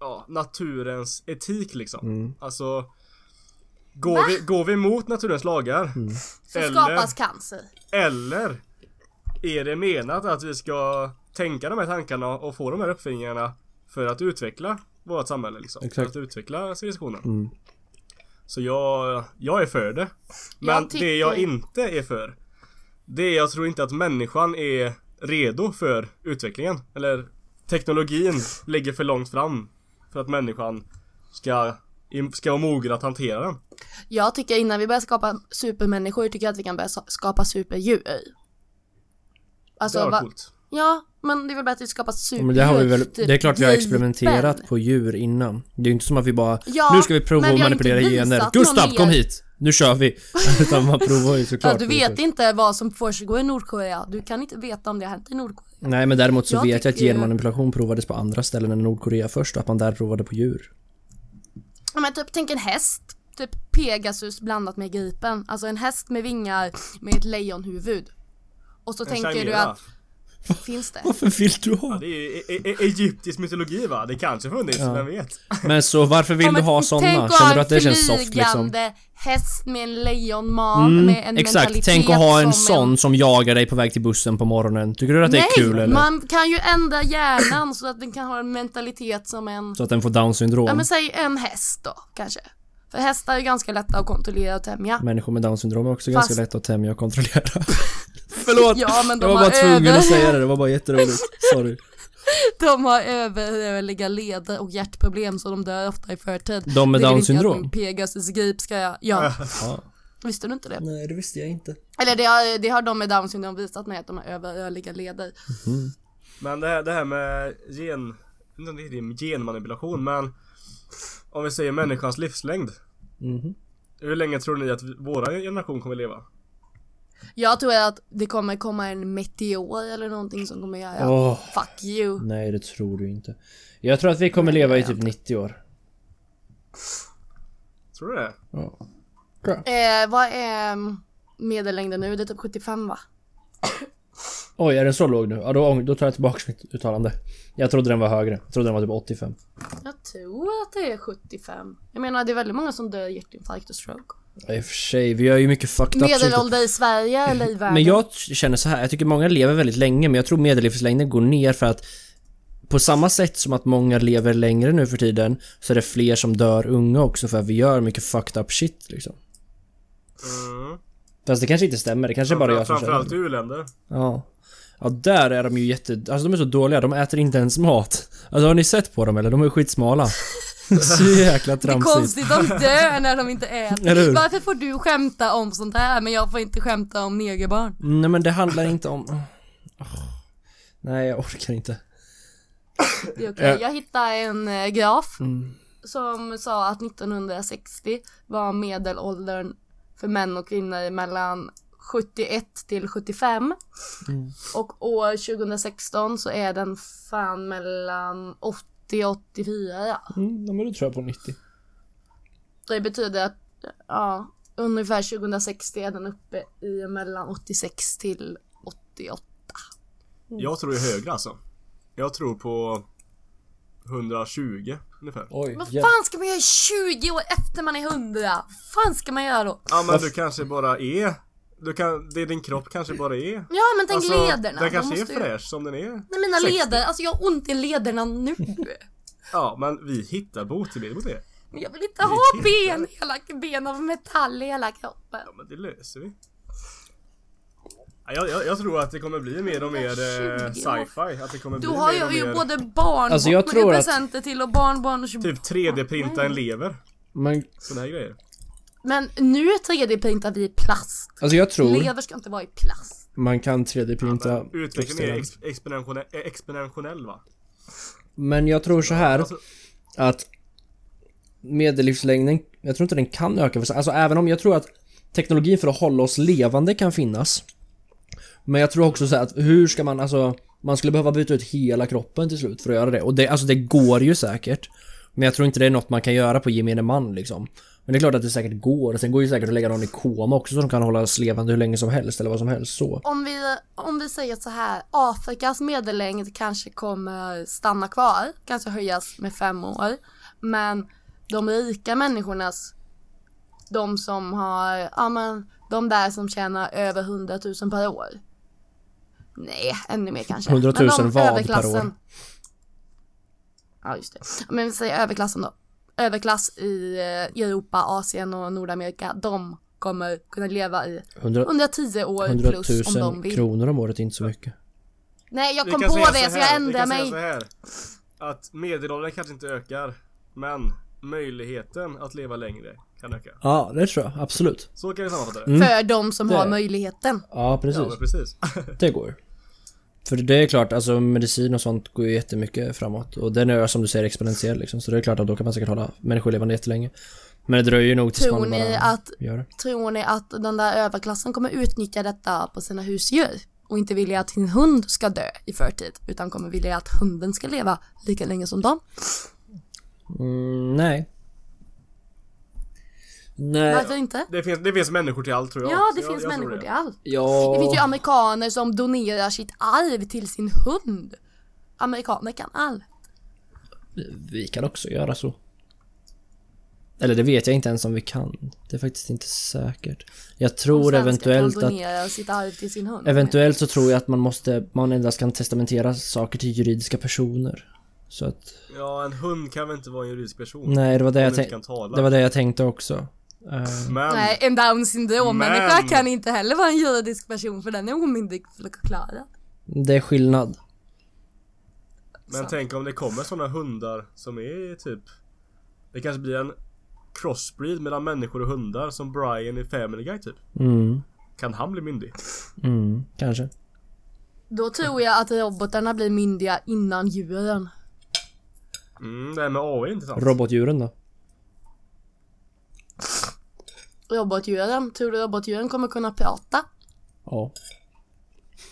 ja, naturens etik liksom. Mm. Alltså Går vi, går vi mot naturens lagar? Mm. Så Eller- skapas cancer. Eller är det menat att vi ska tänka de här tankarna och få de här uppfinningarna för att utveckla vårt samhälle liksom? Exakt. För att utveckla civilisationen. Mm. Så jag, jag är för det. Men Jag tycker- det jag inte är för Det är jag tror inte att människan är redo för utvecklingen. Eller teknologin ligger för långt fram för att människan ska, ska vara mogen att hantera den. Jag tycker innan vi börjar skapa supermänniskor tycker jag att vi kan börja skapa superdjur. Alltså, det var va- coolt. ja, men det är väl bättre att skapa superdjur. men det har vi väl, typ det är klart vi har experimenterat på djur innan. Det är ju inte som att vi bara Ja, Nu ska vi prova att manipulera gener. Gustav kom hit! Nu kör vi! Utan man provar ju såklart. Ja, du vet inte vad som försiggår i Nordkorea. Du kan inte veta om det har hänt i Nordkorea. Nej men däremot så Jag vet jag att genmanipulation provades på andra ställen än Nordkorea först och att man där provade på djur. Ja, men typ tänk en häst. Typ Pegasus blandat med gripen. Alltså en häst med vingar med ett lejonhuvud. Och så En tänker du att... Finns det? Varför vill du Ja, ha? det är ju e- e- e- egyptisk mytologi va? Det kanske funnits, Ja. vem vet? Men så varför vill Ja, du ha Tänk såna? att Känner du att det känns soft liksom? flygande häst med en lejonman Mm, med en exakt, tänk att ha en sån som jagar dig på väg till bussen på morgonen. Tycker du att det Nej, är kul eller? man kan ju ändra hjärnan så att den kan ha en mentalitet som en... Så att den får down syndrom? Ja men säg en häst då, kanske. För hästar är ganska lätta att kontrollera och tämja. Människor med down syndrom är också Fast- ganska lätt att tämja och kontrollera. Förlåt! Ja men de jag var bara tvungen över, att säga det, det var bara jätteroligt. Sorry. de har överrörliga leder och hjärtproblem så de dör ofta i förtid. De med down syndrom? Pegasus grip ska jag... Ja, Ja. visste du inte det? Nej, det visste jag inte. Eller det har, det har de med down syndrom visat mig att de har överrörliga leder. Men det här, det här med gen... inte det är genmanipulation men Om vi säger människans livslängd Mhm. Hur länge tror ni att våra generation kommer leva? Jag tror att det kommer komma en meteor eller någonting som kommer göra Åh. fuck you. Nej, det tror du inte. Jag tror att vi kommer leva i typ 90 år. Tror du det? Ja. Eh, vad är mm, medellängden nu? Det är typ 75 va? Oj, är den så låg nu? Ja, då, då tar jag tillbaka mitt uttalande. Jag trodde den var högre. Jag trodde den var typ 85. Jag tror att det är 75. Jag menar det är väldigt många som dör i hjärtinfarkt och stroke. I och för sig, vi gör ju mycket fucked up. Medelålder i Sverige eller i världen? Men jag känner så här, jag tycker många lever väldigt länge men jag tror medellivslängden går ner för att på samma sätt som att många lever längre nu för tiden så är det fler som dör unga också för att vi gör mycket fucked up shit liksom. Mm. Fast det kanske inte stämmer, det kanske är bara jag som Framförallt i u-länder. Ja. Ja, där är de ju jätte... Alltså de är så dåliga, de äter inte ens mat. Alltså har ni sett på dem eller? De är skitsmala. så jäkla det är tramsigt. konstigt, de dör när de inte äter. Varför får du skämta om sånt här men jag får inte skämta om negerbarn? Nej men det handlar inte om... Åh. Nej, jag orkar inte. Det är okej. Ja. Jag hittade en eh, graf Mm. som sa att 1960 var medelåldern för män och kvinnor mellan 71 till 75. Mm. Och år 2016 så är den fan mellan 80 och 84 ja. Mm, men då tror jag på 90. Det betyder att ja, ungefär 2060 är den uppe i mellan 86 till 88. Jag tror det är högre alltså. Jag tror på 120 ungefär. Oj, Vad fan ska man göra 20 år efter man är 100? Vad fan ska man göra då? Ja men du kanske bara är... Du kan, det är din kropp kanske bara är... Ja men tänk Alltså, lederna. Den de kanske är måste ju- fräsch som den är. Nej mina 60. leder, alltså jag har ont i lederna nu. Ja men vi hittar botemedel mot det. Men jag vill inte Det ha är ben, hela ben av metall i hela kroppen. Ja men det löser vi. Ja, Jag, jag, jag tror att det kommer bli mer och mer eh, 20 år. sci-fi. Att det kommer Du bli har mer och ju, mer... både barn Alltså, jag och tror att- presenter till och barnbarn och Typ 3D-printa en lever. Men, Såna här grejer. Men nu 3D-printar vi i plast. alltså jag tror Lever ska inte vara i plast. man kan 3D-printa Utvecklingen är ex, exponentiell, eh, exponentiell va? Men jag tror så här Alltså, att medellivslängden, jag tror inte den kan öka. För, alltså även om jag tror att teknologin för att hålla oss levande kan finnas. Men jag tror också så här att hur ska man alltså man skulle behöva byta ut hela kroppen till slut för att göra det. Och det, alltså det går ju säkert. Men jag tror inte det är något man kan göra på gemene man liksom. Men det är klart att det säkert går. Sen går det ju säkert att lägga någon i koma också som kan hållas levande hur länge som helst eller vad som helst så. Om vi, om vi säger så här, Afrikas medellängd kanske kommer stanna kvar, kanske höjas med fem år. Men de rika människornas, de som har, ja men, de där som tjänar över 100 000 per år. Nej, ännu mer kanske. 100 000 Men de vad per överklassen- år? Ja, just det. Men vi säger överklassen då. Överklass i eh, Europa, Asien och Nordamerika, de kommer kunna leva i 100, 110 år 100 plus om de 000 vill. kronor om året är inte så mycket. Nej, jag kom på säga det så jag här, ändrar mig. så här, Att medelåldern kanske inte ökar, men möjligheten att leva längre kan öka. Ja, det tror jag. Absolut. Så kan vi sammanfatta det. Mm. För de som Det. har möjligheten. Ja, precis. Ja, precis. Det går. För det är klart, alltså medicin och sånt går ju jättemycket framåt. Och den är som du säger exponentiell liksom. Så det är klart att då kan man säkert hålla människor levande jättelänge. Men det dröjer ju nog tills Tror man ni bara att- gör det. Tror ni att den där överklassen kommer utnyttja detta på sina husdjur? Och inte vilja att sin hund ska dö i förtid, utan kommer vilja att hunden ska leva lika länge som dem? Mm, nej. Nej. Varför inte? Det finns, det finns människor till allt tror jag. Ja, Så det jag, finns jag tror människor det. till allt. Ja. Det finns ju amerikaner som donerar sitt arv till sin hund. Amerikaner kan allt. Vi kan också göra så. Eller det vet jag inte ens om vi kan. Det är faktiskt inte säkert. Jag tror eventuellt kan att donera sitt arv till sin hund. Eventuellt så tror jag att man måste, man endast kan testamentera saker till juridiska personer. Så att, Ja, en hund kan väl inte vara en juridisk person? nej det var det jag inte tänkte, kan tala. det var det jag tänkte också. Eh, Men, Nej, en down syndrom människa Men- kan inte heller vara en juridisk person för den är omyndigförklarad. det är skillnad. men Så. tänk om det kommer sådana hundar som är typ Det kanske blir en crossbreed mellan människor och hundar som Brian i Family Guy typ. Mm, Kan han bli myndig? mm, kanske. Då tror jag att robotarna blir myndiga innan djuren. Mm, det här med AI är intressant. Robotdjuren då? Robotdjuren, tror du robotdjuren kommer kunna prata? Ja.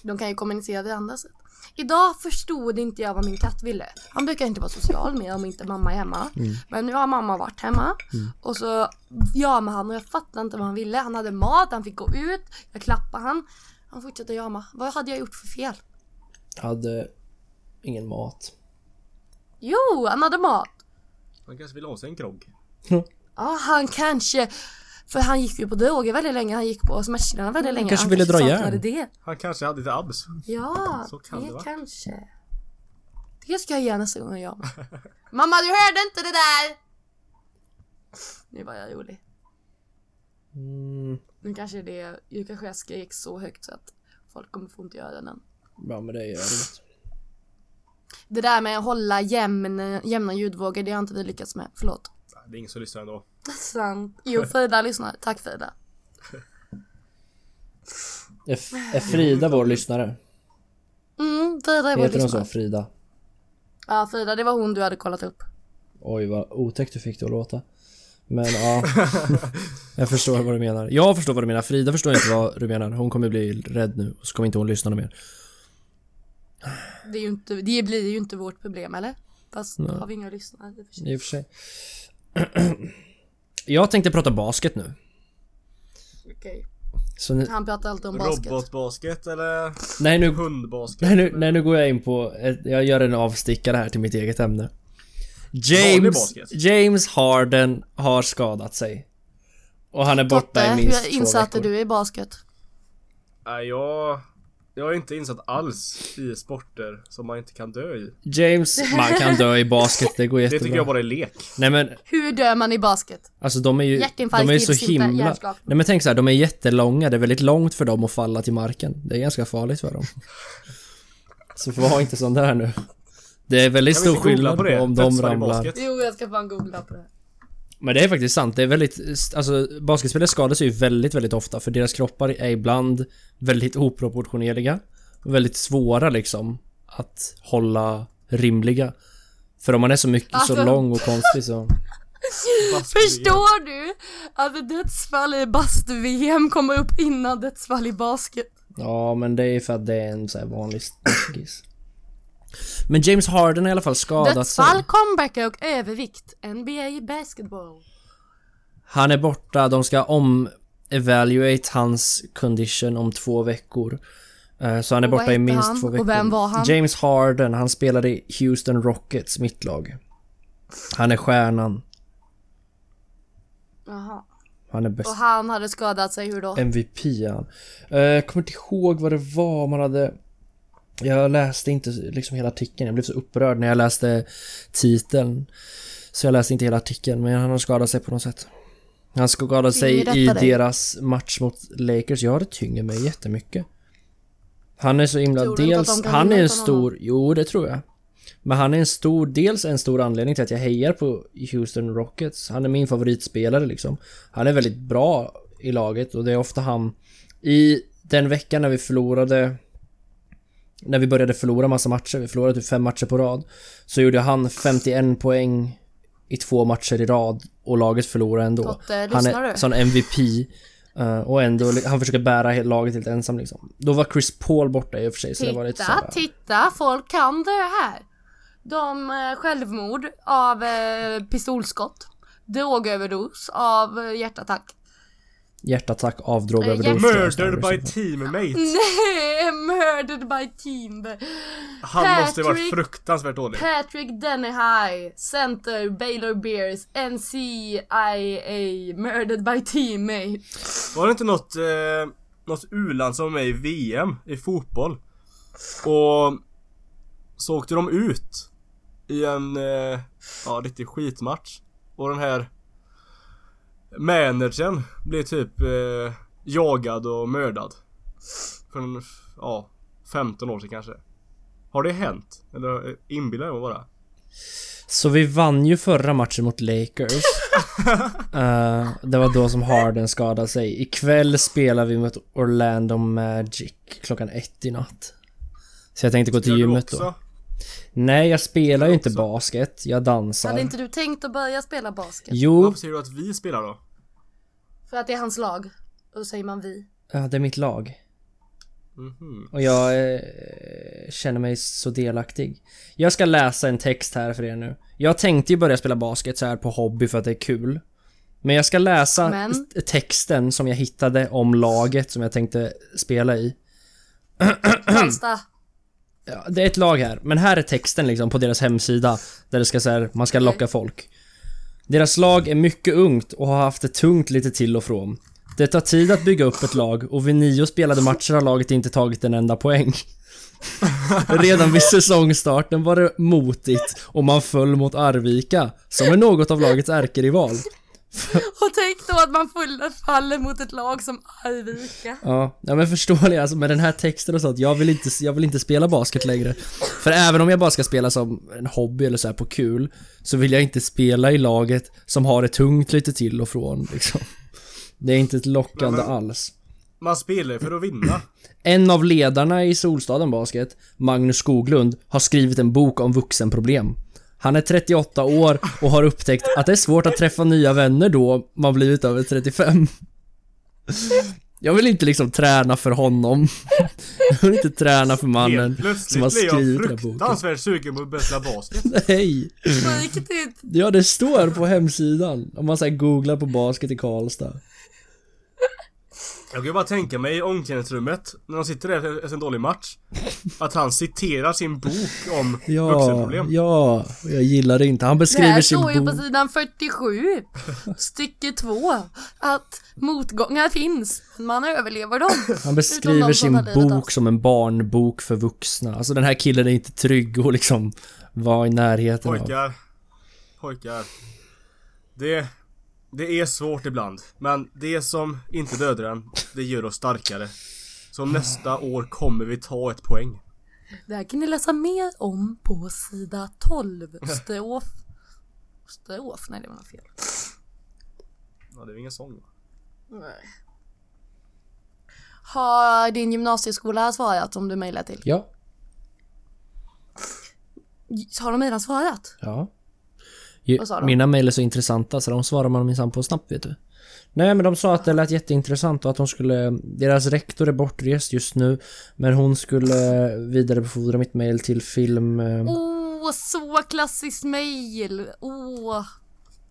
De kan ju kommunicera vid andra sätt. Idag förstod inte jag vad min katt ville. Han brukar inte vara social med om inte mamma är hemma. Men nu har mamma varit hemma. Och så jamade han och jag fattade inte vad han ville. Han hade mat, han fick gå ut. Jag klappade han. Han fortsatte jama. Vad hade jag gjort för fel? Hade ingen mat. Jo, han hade mat. Han kanske vill ha sig en grogg. Ja, han kanske... För han gick ju på droger väldigt länge. Han gick på smärtstillande väldigt länge. kanske han ville dra järn. det. Han kanske hade lite abs. Ja, Så kan det, det kanske. Det ska jag göra nästa gång jag Mamma, du hörde inte det där! Nu var jag rolig. Mm, Nu kanske det, nu kanske jag skrek så högt så att folk kommer få ont i öronen. ja men det gör det. Det där med att hålla jämn, jämna ljudvågor, det har inte vi lyckats med. Förlåt. Det är ingen som lyssnar ändå. Sant. Jo, Frida lyssnar. Tack Frida. Är, F- är Frida vår lyssare? Mm, Frida är vår Heter hon så? lyssnare. Frida? Ja, Frida, det var hon du hade kollat upp. Oj vad otäckt du fick det att låta. Men ja, jag förstår vad du menar. Jag förstår vad du menar, Frida förstår inte vad du menar. Hon kommer bli rädd nu och så kommer inte hon lyssna mer. Det, är ju inte, det blir ju inte vårt problem, eller? Fast Nej. har vi inga lyssnare. i och för sig. Jag tänkte prata basket nu. Okej. Nu, Han pratar alltid om basket. Robotbasket eller nej, nu, hundbasket? nej, nu, nej, nu går jag in på, ett, jag gör en avstickare här till mitt eget ämne. James. James Harden har skadat sig. Och han är borta Totte, i minst hur två insatte veckor. du i basket? Nej, jag... Jag är inte insatt alls i sporter som man inte kan dö i. James, man kan dö i basket, det går Det jättebra. tycker jag bara är lek. Nej men Hur dör man i basket? Alltså de är ju, Hjärtinfarkt, de är ju så himla... hjärnskakning. Nej men tänk så här, de är jättelånga, det är väldigt långt för dem att falla till marken. Det är ganska farligt för dem. Så var inte sån där nu. Det är väldigt stor skillnad på på, det? om de ramlar. Jo, jag ska fan googla på det. Men det är faktiskt sant, det är väldigt... Alltså basketspelare skadar sig ju väldigt, väldigt ofta för deras kroppar är ibland väldigt oproportionerliga. Och väldigt svåra liksom att hålla rimliga. För om man är så mycket, Alltså- så lång och konstig så... Förstår du att dödsfall i bastu-VM kommer upp innan dödsfall i basket? Ja, men det är för att det är en så här vanlig snackis. Men James Harden har i alla fall skadat sig. Dödsfall, comebacker och övervikt. NBA basketball. Han är borta, de ska om-evaluate hans condition om två veckor. Eh, Så han är Och borta i minst han? två Och veckor. vem var han? James Harden, han spelade i Houston Rockets mittlag. Han är stjärnan. Jaha. Han är Och bäst. han hade skadat sig hur då? MVP han. Eh, Jag kommer inte ihåg vad det var man hade... Jag läste inte liksom hela artikeln, jag blev så upprörd när jag läste titeln. Så jag läste inte hela artikeln, men han har skadat sig på något sätt. Han skadade sig i dig? deras match mot Lakers. Ja, det tynger mig jättemycket. Han är så himla... Dels, de han är en stor... Jo, det tror jag. Men han är en stor, dels en stor anledning till att jag hejar på Houston Rockets. Han är min favoritspelare liksom. Han är väldigt bra i laget och det är ofta han... I den veckan när vi förlorade... När vi började förlora massa matcher, vi förlorade typ fem matcher på rad. Så gjorde han 51 poäng i två matcher i rad och laget förlorade ändå. Totte, han är sån MVP. eh, och ändå, han försöker bära laget helt ensam liksom. Då var Chris Paul borta i och för sig så det var lite Titta, såhär... titta, folk kan dö här. De eh, självmord av eh, pistolskott. Drogöverdos av eh, hjärtattack. Hjärtattack av Eh, drogöverdos. Murdered by teammate. Nej, murdered by team. Han måste varit Patrick- fruktansvärt dålig. Patrick Dennehy, Center, Baylor Bears, NCIA, murdered by teammate. Var det inte något, eh, något u-land som var med i VM i fotboll? Och så åkte de ut i en, eh, ja riktig skitmatch. Och den här managern blev typ eh, jagad och mördad. För en, ja, 15 år sedan kanske. Har det hänt? Eller eh, inbillar jag mig bara? Så vi vann ju förra matchen mot Lakers. Eh, det var då som Harden skadade sig. Ikväll spelar vi mot Orlando Magic klockan ett i natt. Så jag tänkte gå till gymmet då. Nej, jag spelar ju inte också? basket. Jag dansar. Hade inte du tänkt att börja spela basket? Jo, Varför säger du att vi spelar då? För att det är hans lag. Och då säger man vi. ja, det är mitt lag. Mhm. Och jag eh, känner mig så delaktig. Jag ska läsa en text här för er nu. Jag tänkte ju börja spela basket så här på hobby för att det är kul. Men jag ska läsa Men? texten som jag hittade om laget som jag tänkte spela i. Karlstad. Ja, det är ett lag här, men här är texten liksom på deras hemsida. Där det ska så här, man ska locka folk. Deras lag är mycket ungt och har haft det tungt lite till och från. Det tar tid att bygga upp ett lag och vid nio spelade matcher har laget inte tagit en enda poäng. Redan vid säsongstarten var det motigt och man föll mot Arvika, som är något av lagets ärkerival. Och tänk då att man faller mot ett lag som Arvika. Ja, ja men förstår ni alltså med den här texten och sånt, jag vill inte, jag vill inte spela basket längre. För även om jag bara ska spela som en hobby eller så här på kul, så vill jag inte spela i laget som har det tungt lite till och från liksom. Det är inte ett lockande Men- men- alls. Man spelar ju för att vinna. En av ledarna i Solstaden Basket, Magnus Skoglund, har skrivit en bok om vuxenproblem. Han är 38 år och har upptäckt att det är svårt att träffa nya vänner då man blivit över 35. Jag vill inte liksom träna för honom. Jag vill inte träna för mannen som plötsligt har blir skrivit den boken. fruktansvärt sugen på att börja basket. Nej! Ja, det står på hemsidan. Om man säger googlar på basket i Karlstad. Jag kan bara tänka mig i omklädningsrummet, när de sitter där efter en dålig match, att han citerar sin bok om Ja, vuxenproblem. ja, jag gillar det inte. Han Det beskriver här sin står ju på bok. sidan 47, stycke 2, att motgångar finns, man överlever dem. Han beskriver de sin bok som en barnbok för vuxna. Alltså den här killen är inte trygg och liksom vara i närheten av. Pojkar. Pojkar. Det, det är svårt ibland. Men det som inte dödar en, det gör oss starkare. Så nästa år kommer vi ta ett poäng. Det här kan ni läsa mer om på sida 12, strof. Strof? Nej det var något fel. Ja, det är ingen sång va? Nej. Har din gymnasieskola svarat om du mejlar till? Ja. Har de redan svarat? Ja. Ju, Vad sa de? Mina mejl är så intressanta så de svarar man minsann på snabbt vet du. Nej men de sa att det lät jätteintressant och att hon skulle... Deras rektor är bortrest just nu. Men hon skulle vidarebefordra mitt mail till film... eh, Åh, så klassiskt mail! Åh.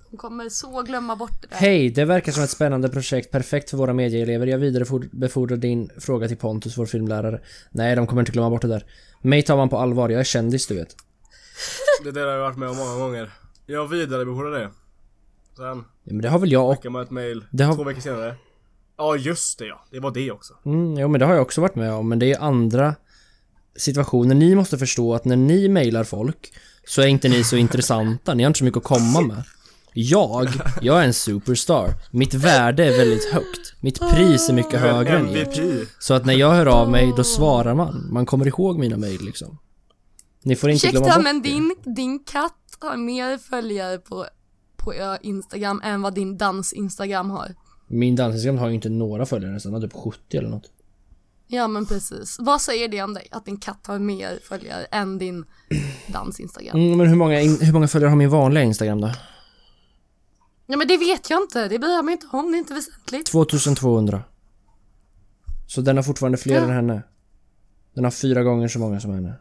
Hon kommer så glömma bort det där. Hej, det verkar som ett spännande projekt, perfekt för våra medieelever. Jag vidarebefordrar din fråga till Pontus, vår filmlärare. Nej, de kommer inte glömma bort det där. Mig tar man på allvar, jag är kändis du vet. Det där har jag varit med om många gånger. Jag vidarebefordrar det. Sen Ja, men det har väl jag också. ett mail Det har- två veckor senare. Ja just det ja, det var det också. Mm, jo men det har jag också varit med om, men det är andra situationer. Ni måste förstå att när ni mailar folk så är inte ni så intressanta, ni har inte så mycket att komma med. Jag, jag är en superstar. Mitt värde är väldigt högt. Mitt pris är mycket högre än ert. Så att när jag hör av mig, då svarar man. Man kommer ihåg mina mail liksom. Ni får inte glömma Ursäkta bort men det. din, din katt har mer följare på, på Instagram än vad din dans-Instagram har. Min dansinstagram har ju inte några följare nästan, den har typ 70 eller något. Ja men precis. Vad säger det om dig? Att din katt har mer följare än din dans-Instagram? Mm, men hur många, hur många följare har min vanliga instagram då? Ja men det vet jag inte, det bryr jag mig inte om, det är inte väsentligt. 2200. Så den har fortfarande fler Ja. än henne. Den har fyra gånger så många som henne.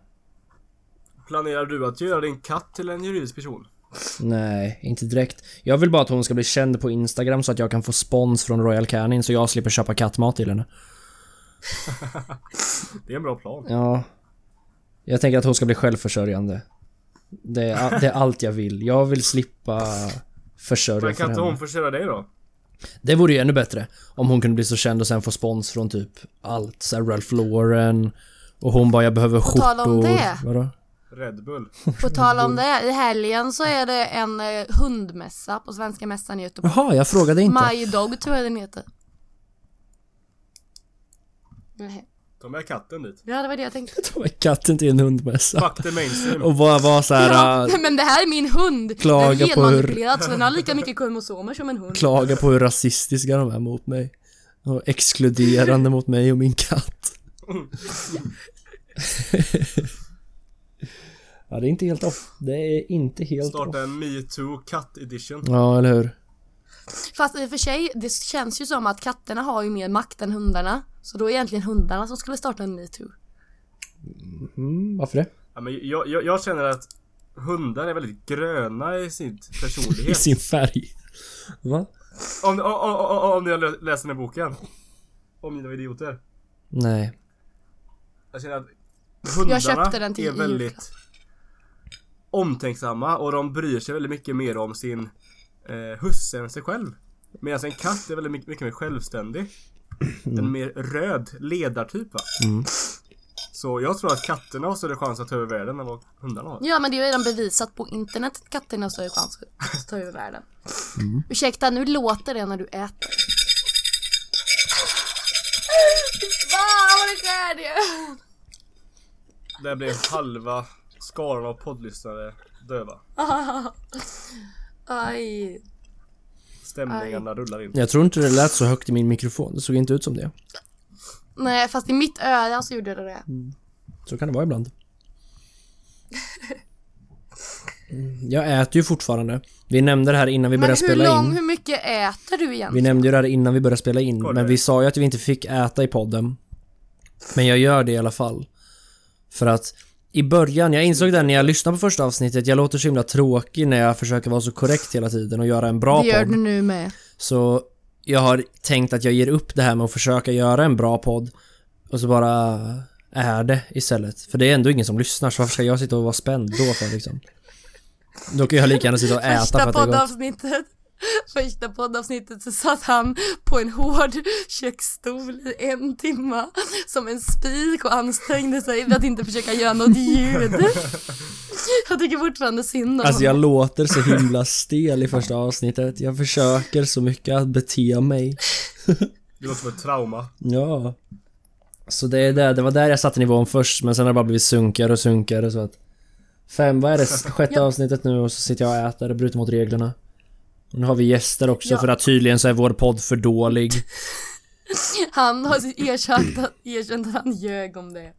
Planerar du att göra din katt till en juridisk person? Nej, inte direkt. Jag vill bara att hon ska bli känd på Instagram så att jag kan få spons från Royal Canin så jag slipper köpa kattmat till henne. Det är en bra plan. Ja. Jag tänker att hon ska bli självförsörjande. Det är, det är allt jag vill. Jag vill slippa försörja Men för kan inte henne. hon få köra dig då? Det vore ju ännu bättre. Om hon kunde bli så känd och sen få spons från typ allt. Så här Ralph Lauren. Och hon bara, jag behöver skjortor. tal om det. Vadå? Red Bull. På tal om det, i helgen så är det en eh, hundmässa på Svenska Mässan i Göteborg. Jaha, jag frågade inte. My Dog tror jag den heter. Nej. Ta med katten dit. Ja det var det jag tänkte. Ta med katten till en hundmässa. Fuck the mainstream. Och bara vara så här, Ja, äh, men det här är min hund! Klaga den är på hur- så den har lika mycket kromosomer som en hund. klaga på hur rasistiska de är mot mig. Och exkluderande mot mig och min katt. ja, det är inte helt off. Det är inte helt off. Starta en metoo katt edition. Ja, eller hur? Fast i och för sig, det känns ju som att katterna har ju mer makt än hundarna. Så då är egentligen hundarna som skulle starta en metoo. Mm, varför det? Ja, men jag, jag, jag känner att hundar är väldigt gröna i sin I personlighet. sin färg. Va? om, om, om, om, om ni har läst den här boken. Omgivna av idioter. Nej. Jag känner att hundarna köpte den till är väldigt julklapp. omtänksamma och de bryr sig väldigt mycket mer om sin eh, husse än sig själv. Medan en katt är väldigt mycket, mycket mer självständig. En mer röd ledartyp va? Mm. Så jag tror att katterna har större chans att ta över världen än vad hundarna har. Ja men det är ju redan bevisat på internet att katterna har större chans att ta över världen. Mm. Ursäkta, nu låter det när du äter. Va, vad det skär det! Där blev halva skaran av poddlyssnare döva. Aj. Stämningarna rullar in. Jag tror inte det lät så högt i min mikrofon. Det såg inte ut som det. Nej, fast i mitt öra så gjorde det det. Så kan det vara ibland. Mm, Jag äter ju fortfarande. Vi nämnde det här innan vi Men började hur spela lång, in. hur mycket äter du Vi egentligen? nämnde ju det här innan vi började spela in, men vi sa ju att vi inte fick äta i podden. Men jag gör det i alla fall. För att i början, jag insåg det när jag lyssnade på första avsnittet, jag låter så himla tråkig när jag försöker vara så korrekt hela tiden och göra en bra Det gör podd. du nu med. Så jag har tänkt att jag ger upp det här med att försöka göra en bra podd och så bara är det istället. För det är ändå ingen som lyssnar så varför ska jag sitta och vara spänd då för liksom? Då kan jag lika gärna sitta och äta för Första att det är gott. poddavsnittet Första poddavsnittet så satt han på en hård köksstol i en timma som en spik och ansträngde sig för att inte försöka göra något ljud. Jag tycker fortfarande synd om Alltså jag låter så himla stel i första avsnittet. Jag försöker så mycket att bete mig. Det låter som ett trauma. Ja. Så det är det, det var där jag satte nivån först men sen har det bara blivit sunkigare och sunkigare så att Fem, vad är det? Sjätte avsnittet nu och så sitter jag och äter och bryter mot reglerna. Nu har vi gäster också Ja. för att tydligen så är vår podd för dålig. Han har erkänt att, erkänt att han ljög om det.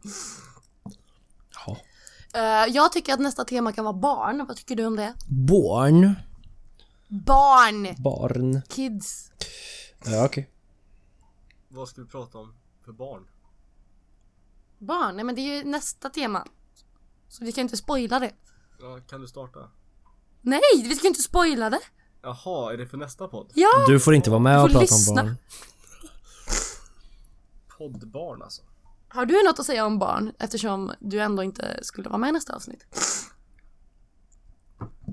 Ja. Eh, jag tycker att nästa tema kan vara barn. Vad tycker du om det? Barn? Barn! Barn. Kids. Ja, okej. Vad ska vi prata om för barn? Barn, nej men det är ju nästa tema. Så vi kan inte spoila det. Ja, kan du starta? Nej, vi ska inte spoila det. Jaha, är det för nästa podd? Ja! Du får inte vara med och prata lyssna. om barn. Poddbarn alltså. Har du något att säga om barn? Eftersom du ändå inte skulle vara med i nästa avsnitt.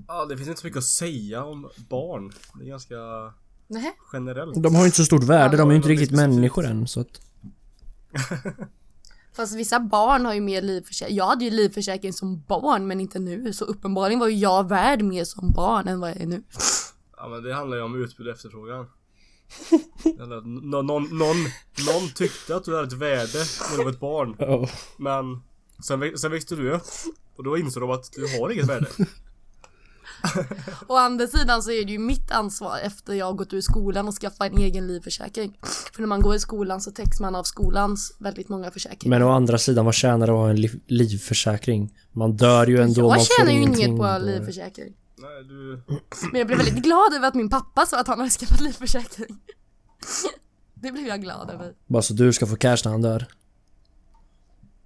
Ja, det finns inte så mycket att säga om barn. Det är ganska Nej. generellt. De har ju inte så stort värde, de är ju inte riktigt människor än så att... Fast vissa barn har ju mer livförsäkring. Jag hade ju livförsäkring som barn men inte nu. Så uppenbarligen var ju jag värd mer som barn än vad jag är nu. Ja men det handlar ju om utbud och efterfrågan. Eller någon, någon, någon tyckte att du hade ett värde när du var ett barn. Oh. Men sen, sen växte du upp. Och då insåg de att du har inget värde. Å andra sidan så är det ju mitt ansvar efter jag har gått ur skolan och skaffa en egen livförsäkring. För när man går i skolan så täcks man av skolans väldigt många försäkringar. Men å andra sidan, vad tjänar det att ha en liv livförsäkring? Man dör ju ändå, man jag får tjänar ju inget på livförsäkring. Nej du... Men jag blev väldigt glad över att min pappa sa att han hade skaffat livförsäkring. Det blev jag glad över. Bara så du ska få cash när han dör.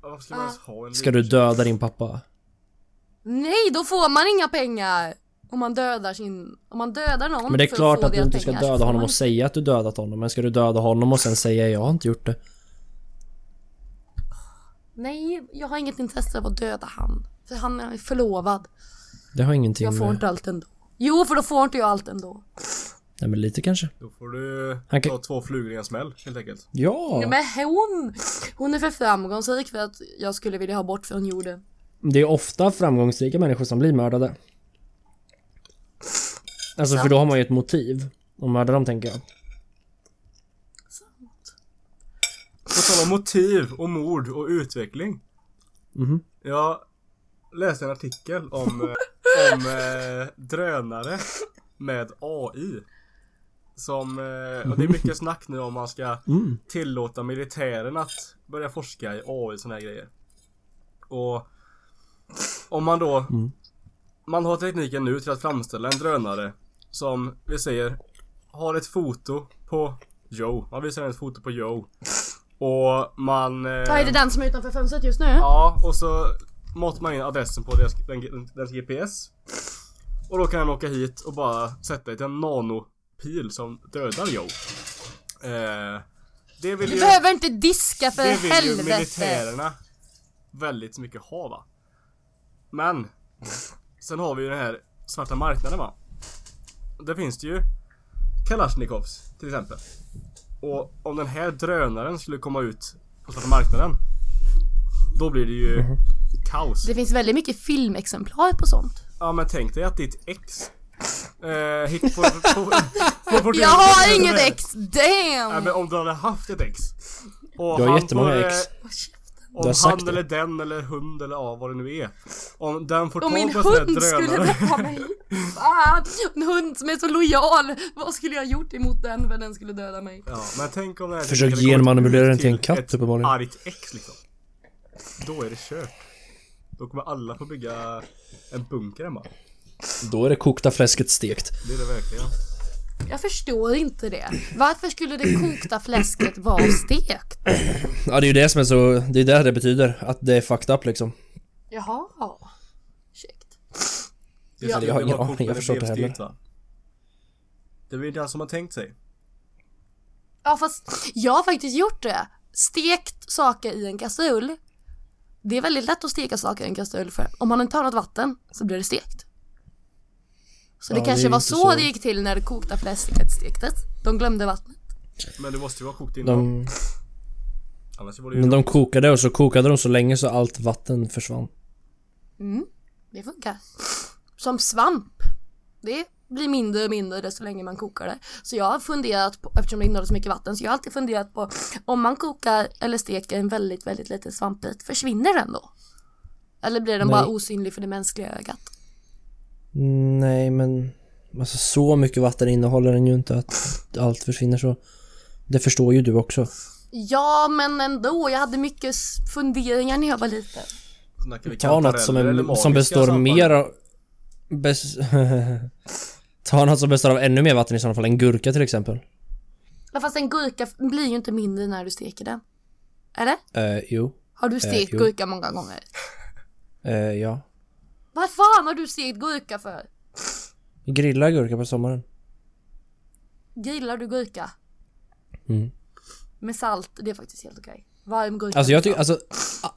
Varför ska man ens ha en Ska du döda din pappa? Nej, då får man inga pengar! Om man dödar sin... Om man dödar någon Men det är för klart få att du deras inte ska pengar så döda honom man och säga att du dödat honom. Men ska du döda honom och sen säga jag har inte gjort det? Nej, jag har inget intresse av att döda han. För han är förlovad. Det har ingenting Jag får med... inte allt ändå. Jo, för då får inte jag allt ändå. Nej men lite kanske. Då får du Han kan- ta två flugor i en smäll helt enkelt. Ja! Nej, Men hon! Hon är för framgångsrik för att jag skulle vilja ha bort från jorden. Det är ofta framgångsrika människor som blir mördade. Alltså för då har man ju ett motiv. Att mörda dem tänker jag. På tal om motiv och mord och utveckling. Mhm. Jag läste en artikel om, om eh, drönare med AI. Som, eh, och det är mycket snack nu om man ska Mm. tillåta militären att börja forska i AI och såna här grejer. Och om man då Man har tekniken nu till att framställa en drönare som vi säger har ett foto på Joe. Man visar ett foto på Joe. Och man... Eh, Ja, är det den som är utanför fönstret just nu? Ja, och så matar man in adressen på deras, den, dens GPS. Och då kan den åka hit och bara sätta ett en nanopil som dödar Joe. Eh, det vill Du ju, behöver inte diska för det vill ju helvete! militärerna väldigt mycket ha va. Men Sen har vi ju den här svarta marknaden va. Där finns det ju Kalashnikovs till exempel. Och om den här drönaren skulle komma ut på svarta marknaden. Då blir det ju kaos. Det finns väldigt mycket filmexemplar på sånt. Ja men tänk dig att ditt ex eh, hit på, på, på, på, Jag har inget ex! Nej Damn! men om du hade haft ett ex. Och Du har han jättemånga får, ex. eh, Du Om sagt han det. eller den eller hund eller ja, vad det nu är. Om den får Om tag min på en sån här hund skulle drönare. döda mig! Fan! En hund som är så lojal! Vad skulle jag gjort emot den för den skulle döda mig? Ja, men tänk om här Försök genmanipulera den till en katt, ett uppenbarligen. argt ex liksom. Då är det kört. Då kommer alla få bygga en bunker hemma. Då är det kokta fläsket stekt. Det är det verkligen. Jag förstår inte det. Varför skulle det kokta fläsket vara stekt? Ja det är ju det som är så, det är det det betyder. Att det är fucked up liksom. Jaha. Ursäkta. Det Ja. är Jag aning, kokt jag förstår inte stekt, va? Det blir den som har tänkt sig. Ja fast jag har faktiskt gjort det. Stekt saker i en kastrull. Det är väldigt lätt att steka saker i en kastrull för om man inte har något vatten så blir det stekt. Så det Ja, kanske det var så, så. det gick till när det kokta fläsket stektes. De glömde vattnet. Men det måste ju vara kokt innan. De, Annars var det ju... men de kokade och så kokade de så länge så allt vatten försvann. Mm, det funkar. Som svamp. Det blir mindre och mindre desto längre man kokar det. Så jag har funderat på, eftersom det innehåller så mycket vatten, så jag har alltid funderat på om man kokar eller steker en väldigt, väldigt liten svampbit, försvinner den då? Eller blir den Nej. bara osynlig för det mänskliga ögat? Nej men Alltså så mycket vatten innehåller den ju inte att allt försvinner så. Det förstår ju du också. Ja, men ändå. Jag hade mycket funderingar när jag var liten. Ta något som, är, som består mer av... Bes, Ta något som består av ännu mer vatten i sådana fall, en gurka till exempel. Ja, fast en gurka blir ju inte mindre när du steker den. Eller? Eh, jo. Har du stekt jo. gurka många gånger? Eh, ja. Vad fan har du stekt gurka för? Grillar gurka på sommaren. Grillar du gurka? Mm. Med salt, det är faktiskt helt okej. Varm gurka. Alltså jag, tycker, alltså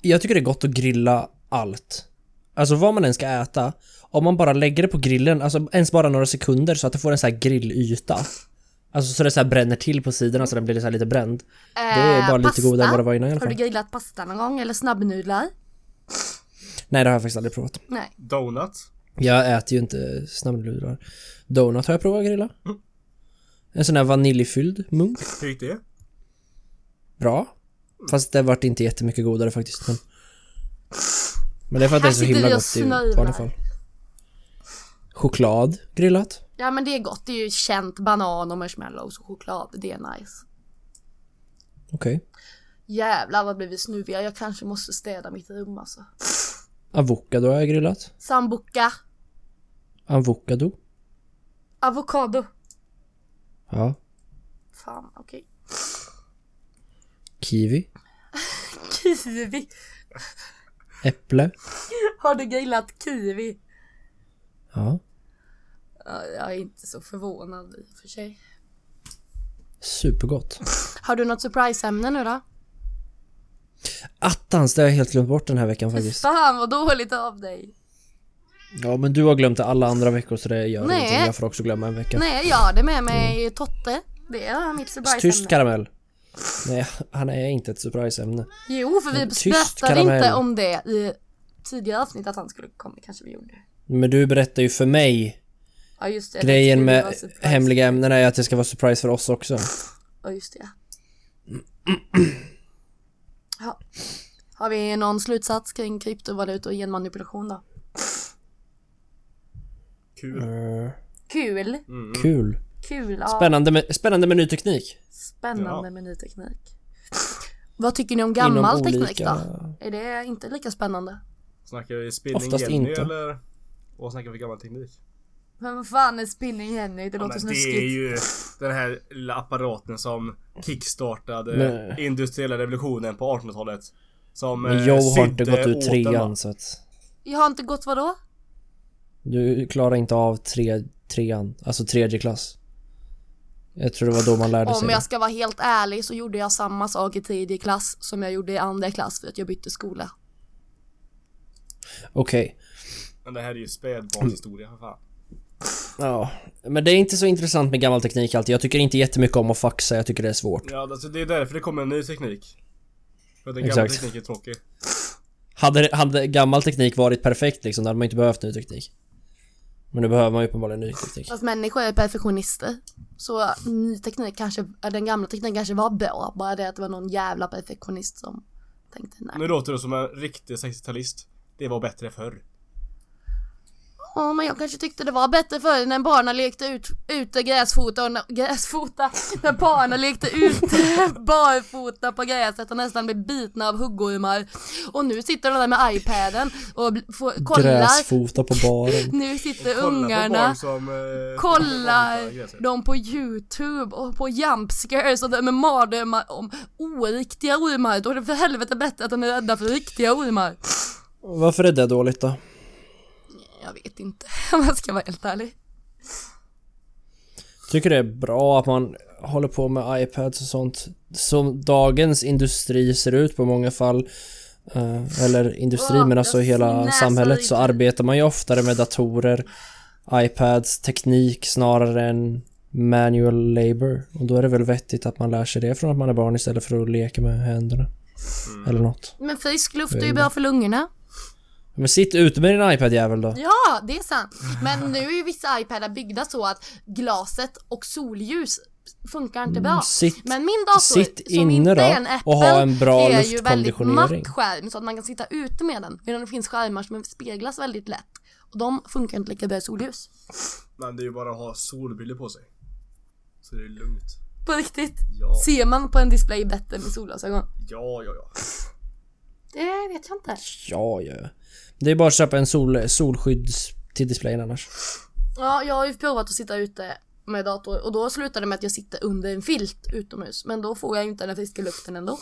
jag tycker det är gott att grilla allt. Alltså vad man än ska äta, om man bara lägger det på grillen, alltså ens bara några sekunder så att det får en sån här grillyta. Alltså så det så här bränner till på sidorna så den blir så här lite bränd. Det är bara lite godare än vad det var innan i alla Har du fall. grillat pasta någon gång? Eller snabbnudlar? Nej det har jag faktiskt aldrig provat. Nej. Donut. Jag äter ju inte snabbnudlar. Donut har jag provat att grilla. En sån här vaniljfylld munk. Hur gick det? Bra. Fast det vart inte jättemycket godare faktiskt. Men, men det är för att det är så himla gott i vanliga fall. Choklad grillat. Ja men det är gott, det är ju känt banan och marshmallows och choklad, det är nice. Okej. Jävlar vad blir vi snuviga, jag kanske måste städa mitt rum alltså. Avokado har jag grillat. Sambuca, Avokado. avokado. Ja. Fan okej. Kiwi. Kiwi. Äpple. Har du grillat kiwi? Ja. Ja, Jag är inte så förvånad i och för sig. Supergott. Har du något surprise-ämne nu då? Attans, det har jag helt glömt bort den här veckan faktiskt. Fan vad dåligt av dig. Ja men du har glömt det alla andra veckor så det gör Nej. ingenting. Jag får också glömma en vecka. Nej, jag hade med mig Totte. Det är mitt surprise-ämne. Tyst karamell. Nej, han är inte ett surprise-ämne. Jo, för vi berättade inte om det i tidigare avsnitt att han skulle komma. Kanske vi gjorde. Men du berättar ju för mig. Ja just det. Grejen med hemliga ämnen är att det ska vara surprise för oss också. Ja just det. Ja. Har vi någon slutsats kring kryptovalutor och genmanipulation då? Kul. Eh, Kul. kul. Kul. Ja. Spännande med, spännande med ny teknik. Spännande Ja. med ny teknik. Vad tycker ni om gammal Inom teknik olika- då? Är det inte lika spännande? Snackar vi spinning Oftast Jenny inte. eller? Vad snackar vi gammal teknik? Men vad fan är spinning Jenny? Det Ja, låter men det snuskigt. är ju den här lilla apparaten som kickstartade Men- industriella revolutionen på 1800-talet. Som Men eh, jag har inte gått ut trean så att... Jag har inte gått vadå? Du klarar inte av tre, trean, alltså tredje klass. Jag tror det var då man lärde sig Om det. jag ska vara helt ärlig så gjorde jag samma sak i tredje klass som jag gjorde i andra klass för att jag bytte skola. Okej. Men det här är ju spädbarnshistoria för fan. Ja. Men det är inte så intressant med gammal teknik alltid. Jag tycker inte jättemycket om att faxa, jag tycker det är svårt. Ja, alltså det är därför det kommer en ny teknik. För att den gamla Exakt. tekniken är tråkig. Hade, hade gammal teknik varit perfekt liksom, då hade man inte behövt ny teknik. Men nu behöver man ju uppenbarligen ny teknik. Fast människor är perfektionister. Så ny teknik kanske, den gamla tekniken kanske var bra. Bara det att det var någon jävla perfektionist som tänkte nej. Nu låter du som en riktig 60-talist. Det var bättre förr. Ja men jag kanske tyckte det var bättre förr när barnen lekte ut, ute gräsfota och när- gräsfota. När barnen lekte ute barfota på gräset och nästan blev bitna av huggormar. Och nu sitter de där med iPaden och får, kollar. Gräsfota på baren. Nu sitter ungarna. som, eh, kollar dem på youtube och på jumpscares och de är mardrömmar om oriktiga ormar. Då är det för helvete bättre att de är rädda för riktiga ormar. Varför är det dåligt då? Jag vet inte om jag ska vara helt ärlig. Tycker det är bra att man håller på med iPads och sånt. Som dagens industri ser ut på många fall. eh, eller industri Åh, men alltså hela samhället så arbetar man ju oftare med datorer, iPads, teknik snarare än manual labor. Och då är det väl vettigt att man lär sig det från att man är barn istället för att leka med händerna. Eller något. Men frisk luft är ju bra för lungorna. Men sitt ute med din iPad jävel då. Ja, det är sant. Men nu är ju vissa iPadar byggda så att glaset och solljus funkar inte bra. Mm, sitt- Men min dator, sitt som inne inte då är en Apple, och ha en bra är ju väldigt matt skärm så att man kan sitta ute med den. Medan det finns skärmar som speglas väldigt lätt. Och de funkar inte lika bra i solljus. Men det är ju bara att ha solbrillor på sig. Så det är lugnt. På riktigt. Ja, Ser man på en display bättre med solglasögon? ja, ja. ja. Det vet jag inte. Ja, ja. Det är bara att köpa en sol, solskydd till displayen annars. Ja, jag har ju provat att sitta ute med dator och då slutade det med att jag sitter under en filt utomhus. Men då får jag ju inte den friska luften ändå.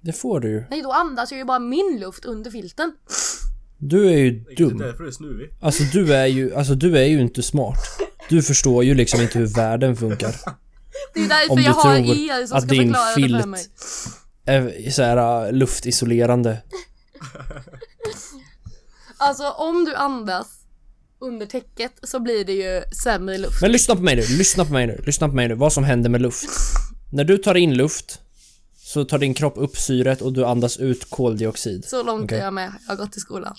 Det får du ju. Nej, då andas jag ju bara min luft under filten. Du är ju Det är dum. därför du är snuvig. Alltså du är ju, alltså du är ju inte smart. Du förstår ju liksom inte hur världen funkar. Det är ju därför Om du jag har tror er som att ska din förklara det för filt mig. är så här äh, luftisolerande. Alltså om du andas under täcket så blir det ju sämre luft. Men lyssna på mig nu, lyssna på mig nu, lyssna på mig nu. Vad som händer med luft. När du tar in luft så tar din kropp upp syret och du andas ut koldioxid. Så långt Okej. är jag med. Jag har gått i skolan.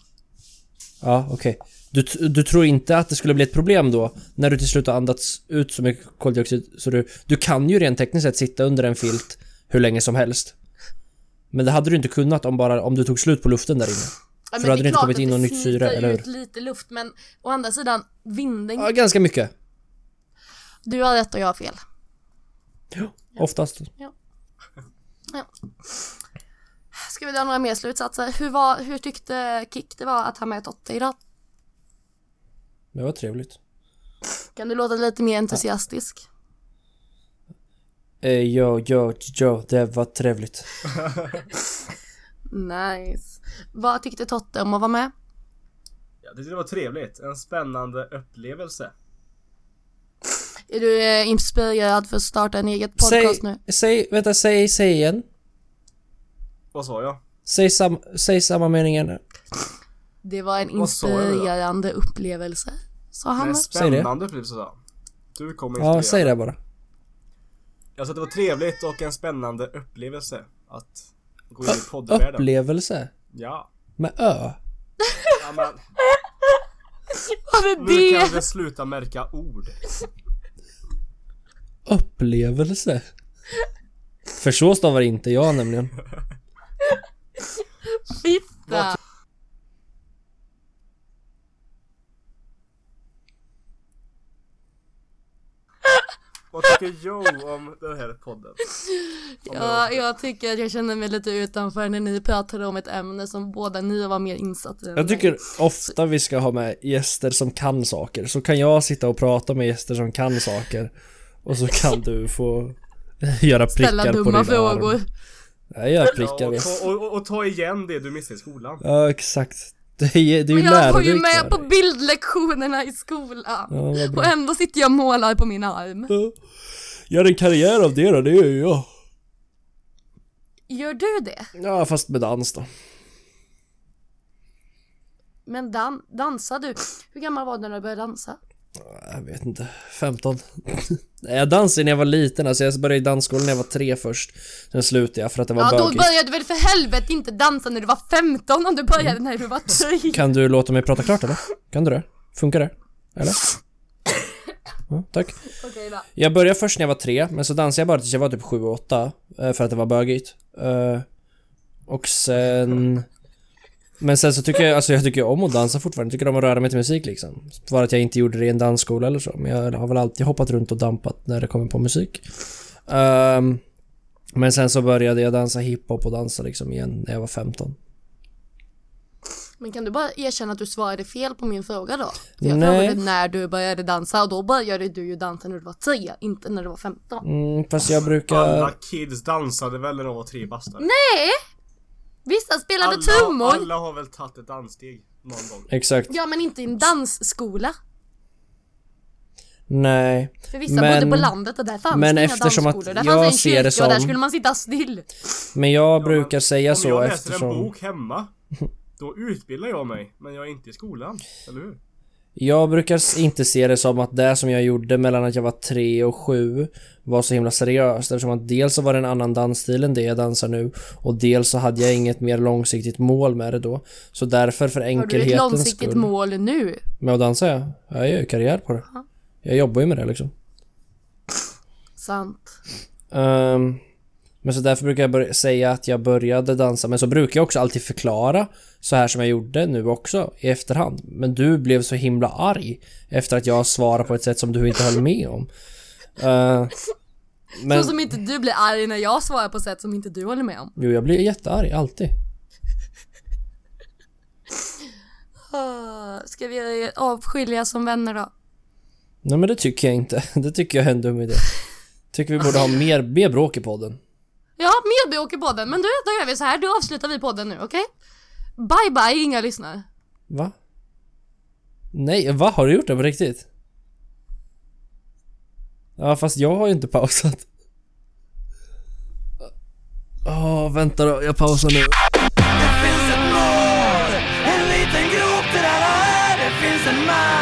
Ja, okej. Du, t- du tror inte att det skulle bli ett problem då när du till slut har andats ut så mycket koldioxid så du... Du kan ju rent tekniskt sett sitta under en filt hur länge som helst. Men det hade du inte kunnat om bara om du tog slut på luften där inne. Ja, För då hade det inte kommit att in något nytt syre, eller hur? lite luft men å andra sidan, vinden. Ja, ganska mycket. Du har rätt och jag har fel. Oftast. Ja. Ska vi dra några mer slutsatser? Hur, var, hur tyckte Kick det var att ha med Totte idag? Det var trevligt. Kan du låta lite mer entusiastisk? Eh, jo, jo, jo, det var trevligt. Nice. Vad tyckte Totte om att vara med? Jag tyckte det var trevligt. En spännande upplevelse. Är du eh, inspirerad för att starta en eget podcast Säg, nu? säg, vänta, säg, säg igen. Vad sa jag? Säg, sam, säg samma mening igen. Det var en sa inspirerande upplevelse. Sa han. En spännande upplevelse då. Du kommer Ja, säg det bara. Jag sa att det var trevligt och en spännande upplevelse att gå in i poddvärlden. Upplevelse. Ja. Med ö. ja men, Vad är nu kan det? vi sluta märka ord. Upplevelse. För så stavar inte jag nämligen. Fitta! Vad tycker Joe om den här podden? Om Ja, jag tycker att jag känner mig lite utanför när ni pratade om ett ämne som båda ni var mer insatta i. Jag mig. tycker ofta vi ska ha med gäster som kan saker. Så kan jag sitta och prata med gäster som kan saker. Och så kan du få göra prickar Ställa på dumma din frågor. arm. Jag gör Ja, prickar. och, visst. ta, och, och, och ta igen det du missade i skolan. Ja, exakt. Det är, det är ju Men jag var ju med på bildlektionerna i skolan. Ja. Och ändå sitter jag och målar på min arm. Ja. Gör en karriär av det då, det gör ju jag. Gör du det? Ja, fast med dans då. Men dan dansar du? Hur gammal var du när du började dansa? Jag vet inte, 15. Nej, jag dansade när jag var liten, alltså jag började i dansskolan när jag var tre först. Sen slutade jag för att det var Ja, då bögigt. började du väl för helvete inte dansa när du var 15 om du började när du var 3. Kan du låta mig prata klart eller? Kan du det? Funkar det? Eller? Ja, tack. Okej då. Jag började först när jag var tre, men så dansade jag bara tills jag var typ sju och åtta eh, För att det var bögigt. Eh, Och sen... Men sen så tycker jag, alltså jag tycker om att dansa fortfarande, jag tycker om att röra mig till musik liksom. Bara att jag inte gjorde det i en dansskola eller så, men jag har väl alltid hoppat runt och dampat när det kommer på musik. Ehm, men sen så började jag dansa hiphop och dansa liksom igen när jag var 15. Men kan du bara erkänna att du svarade fel på min fråga då? För jag Nej. frågade när du började dansa och då började du ju dansa när du var 3, inte när du var 15. Mm, fast jag brukar... Alla kids dansade väl när de var tre bast där? Nej! Vissa spelade alla, trummor. alla har väl tagit ett danssteg någon gång. Exakt. Ja men inte i en dansskola. Nej. För vissa Men- bodde på landet och där fanns men inga eftersom att dansskolor. Där jag fanns en ser det kyrka och där skulle man sitta still. Men jag Ja, brukar men säga Om så jag läser eftersom... en bok hemma, då utbildar jag mig, men jag är inte i skolan. Eller hur? Jag brukar inte se det som att det som jag gjorde mellan att jag var tre och sju var så himla seriöst eftersom att dels så var det en annan dansstil än det jag dansar nu och dels så hade jag inget mer långsiktigt mål med det då. Så därför för Har du ett enkelhetens långsiktigt skull. mål nu? Med att dansa ja. Jag gör ju karriär på det. Jag jobbar ju med det liksom. Sant. Ehm, men så därför brukar jag säga att jag började dansa, men så brukar jag också alltid förklara så här som jag gjorde nu också i efterhand. Men du blev så himla arg efter att jag svarade på ett sätt som du inte höll med om. Uh, men, Så som inte du blir arg när jag svarar på sätt som inte du håller med om. jo, jag blir jättearg, alltid. Ah, Ska vi avskiljas som vänner då? Nej men det tycker jag inte. Det tycker jag är en dum idé. Tycker vi borde ha mer, mer bråk i podden. Ja, med vi åker podden. Men du, då gör vi så här. Då avslutar vi podden nu, okej? Bye bye, inga lyssnare. Va? Nej, va? Har du gjort det på riktigt? Ja, fast jag har ju inte pausat. Åh, vänta då. Jag pausar nu. Det finns ett mål, en liten grop där är Det finns en mall,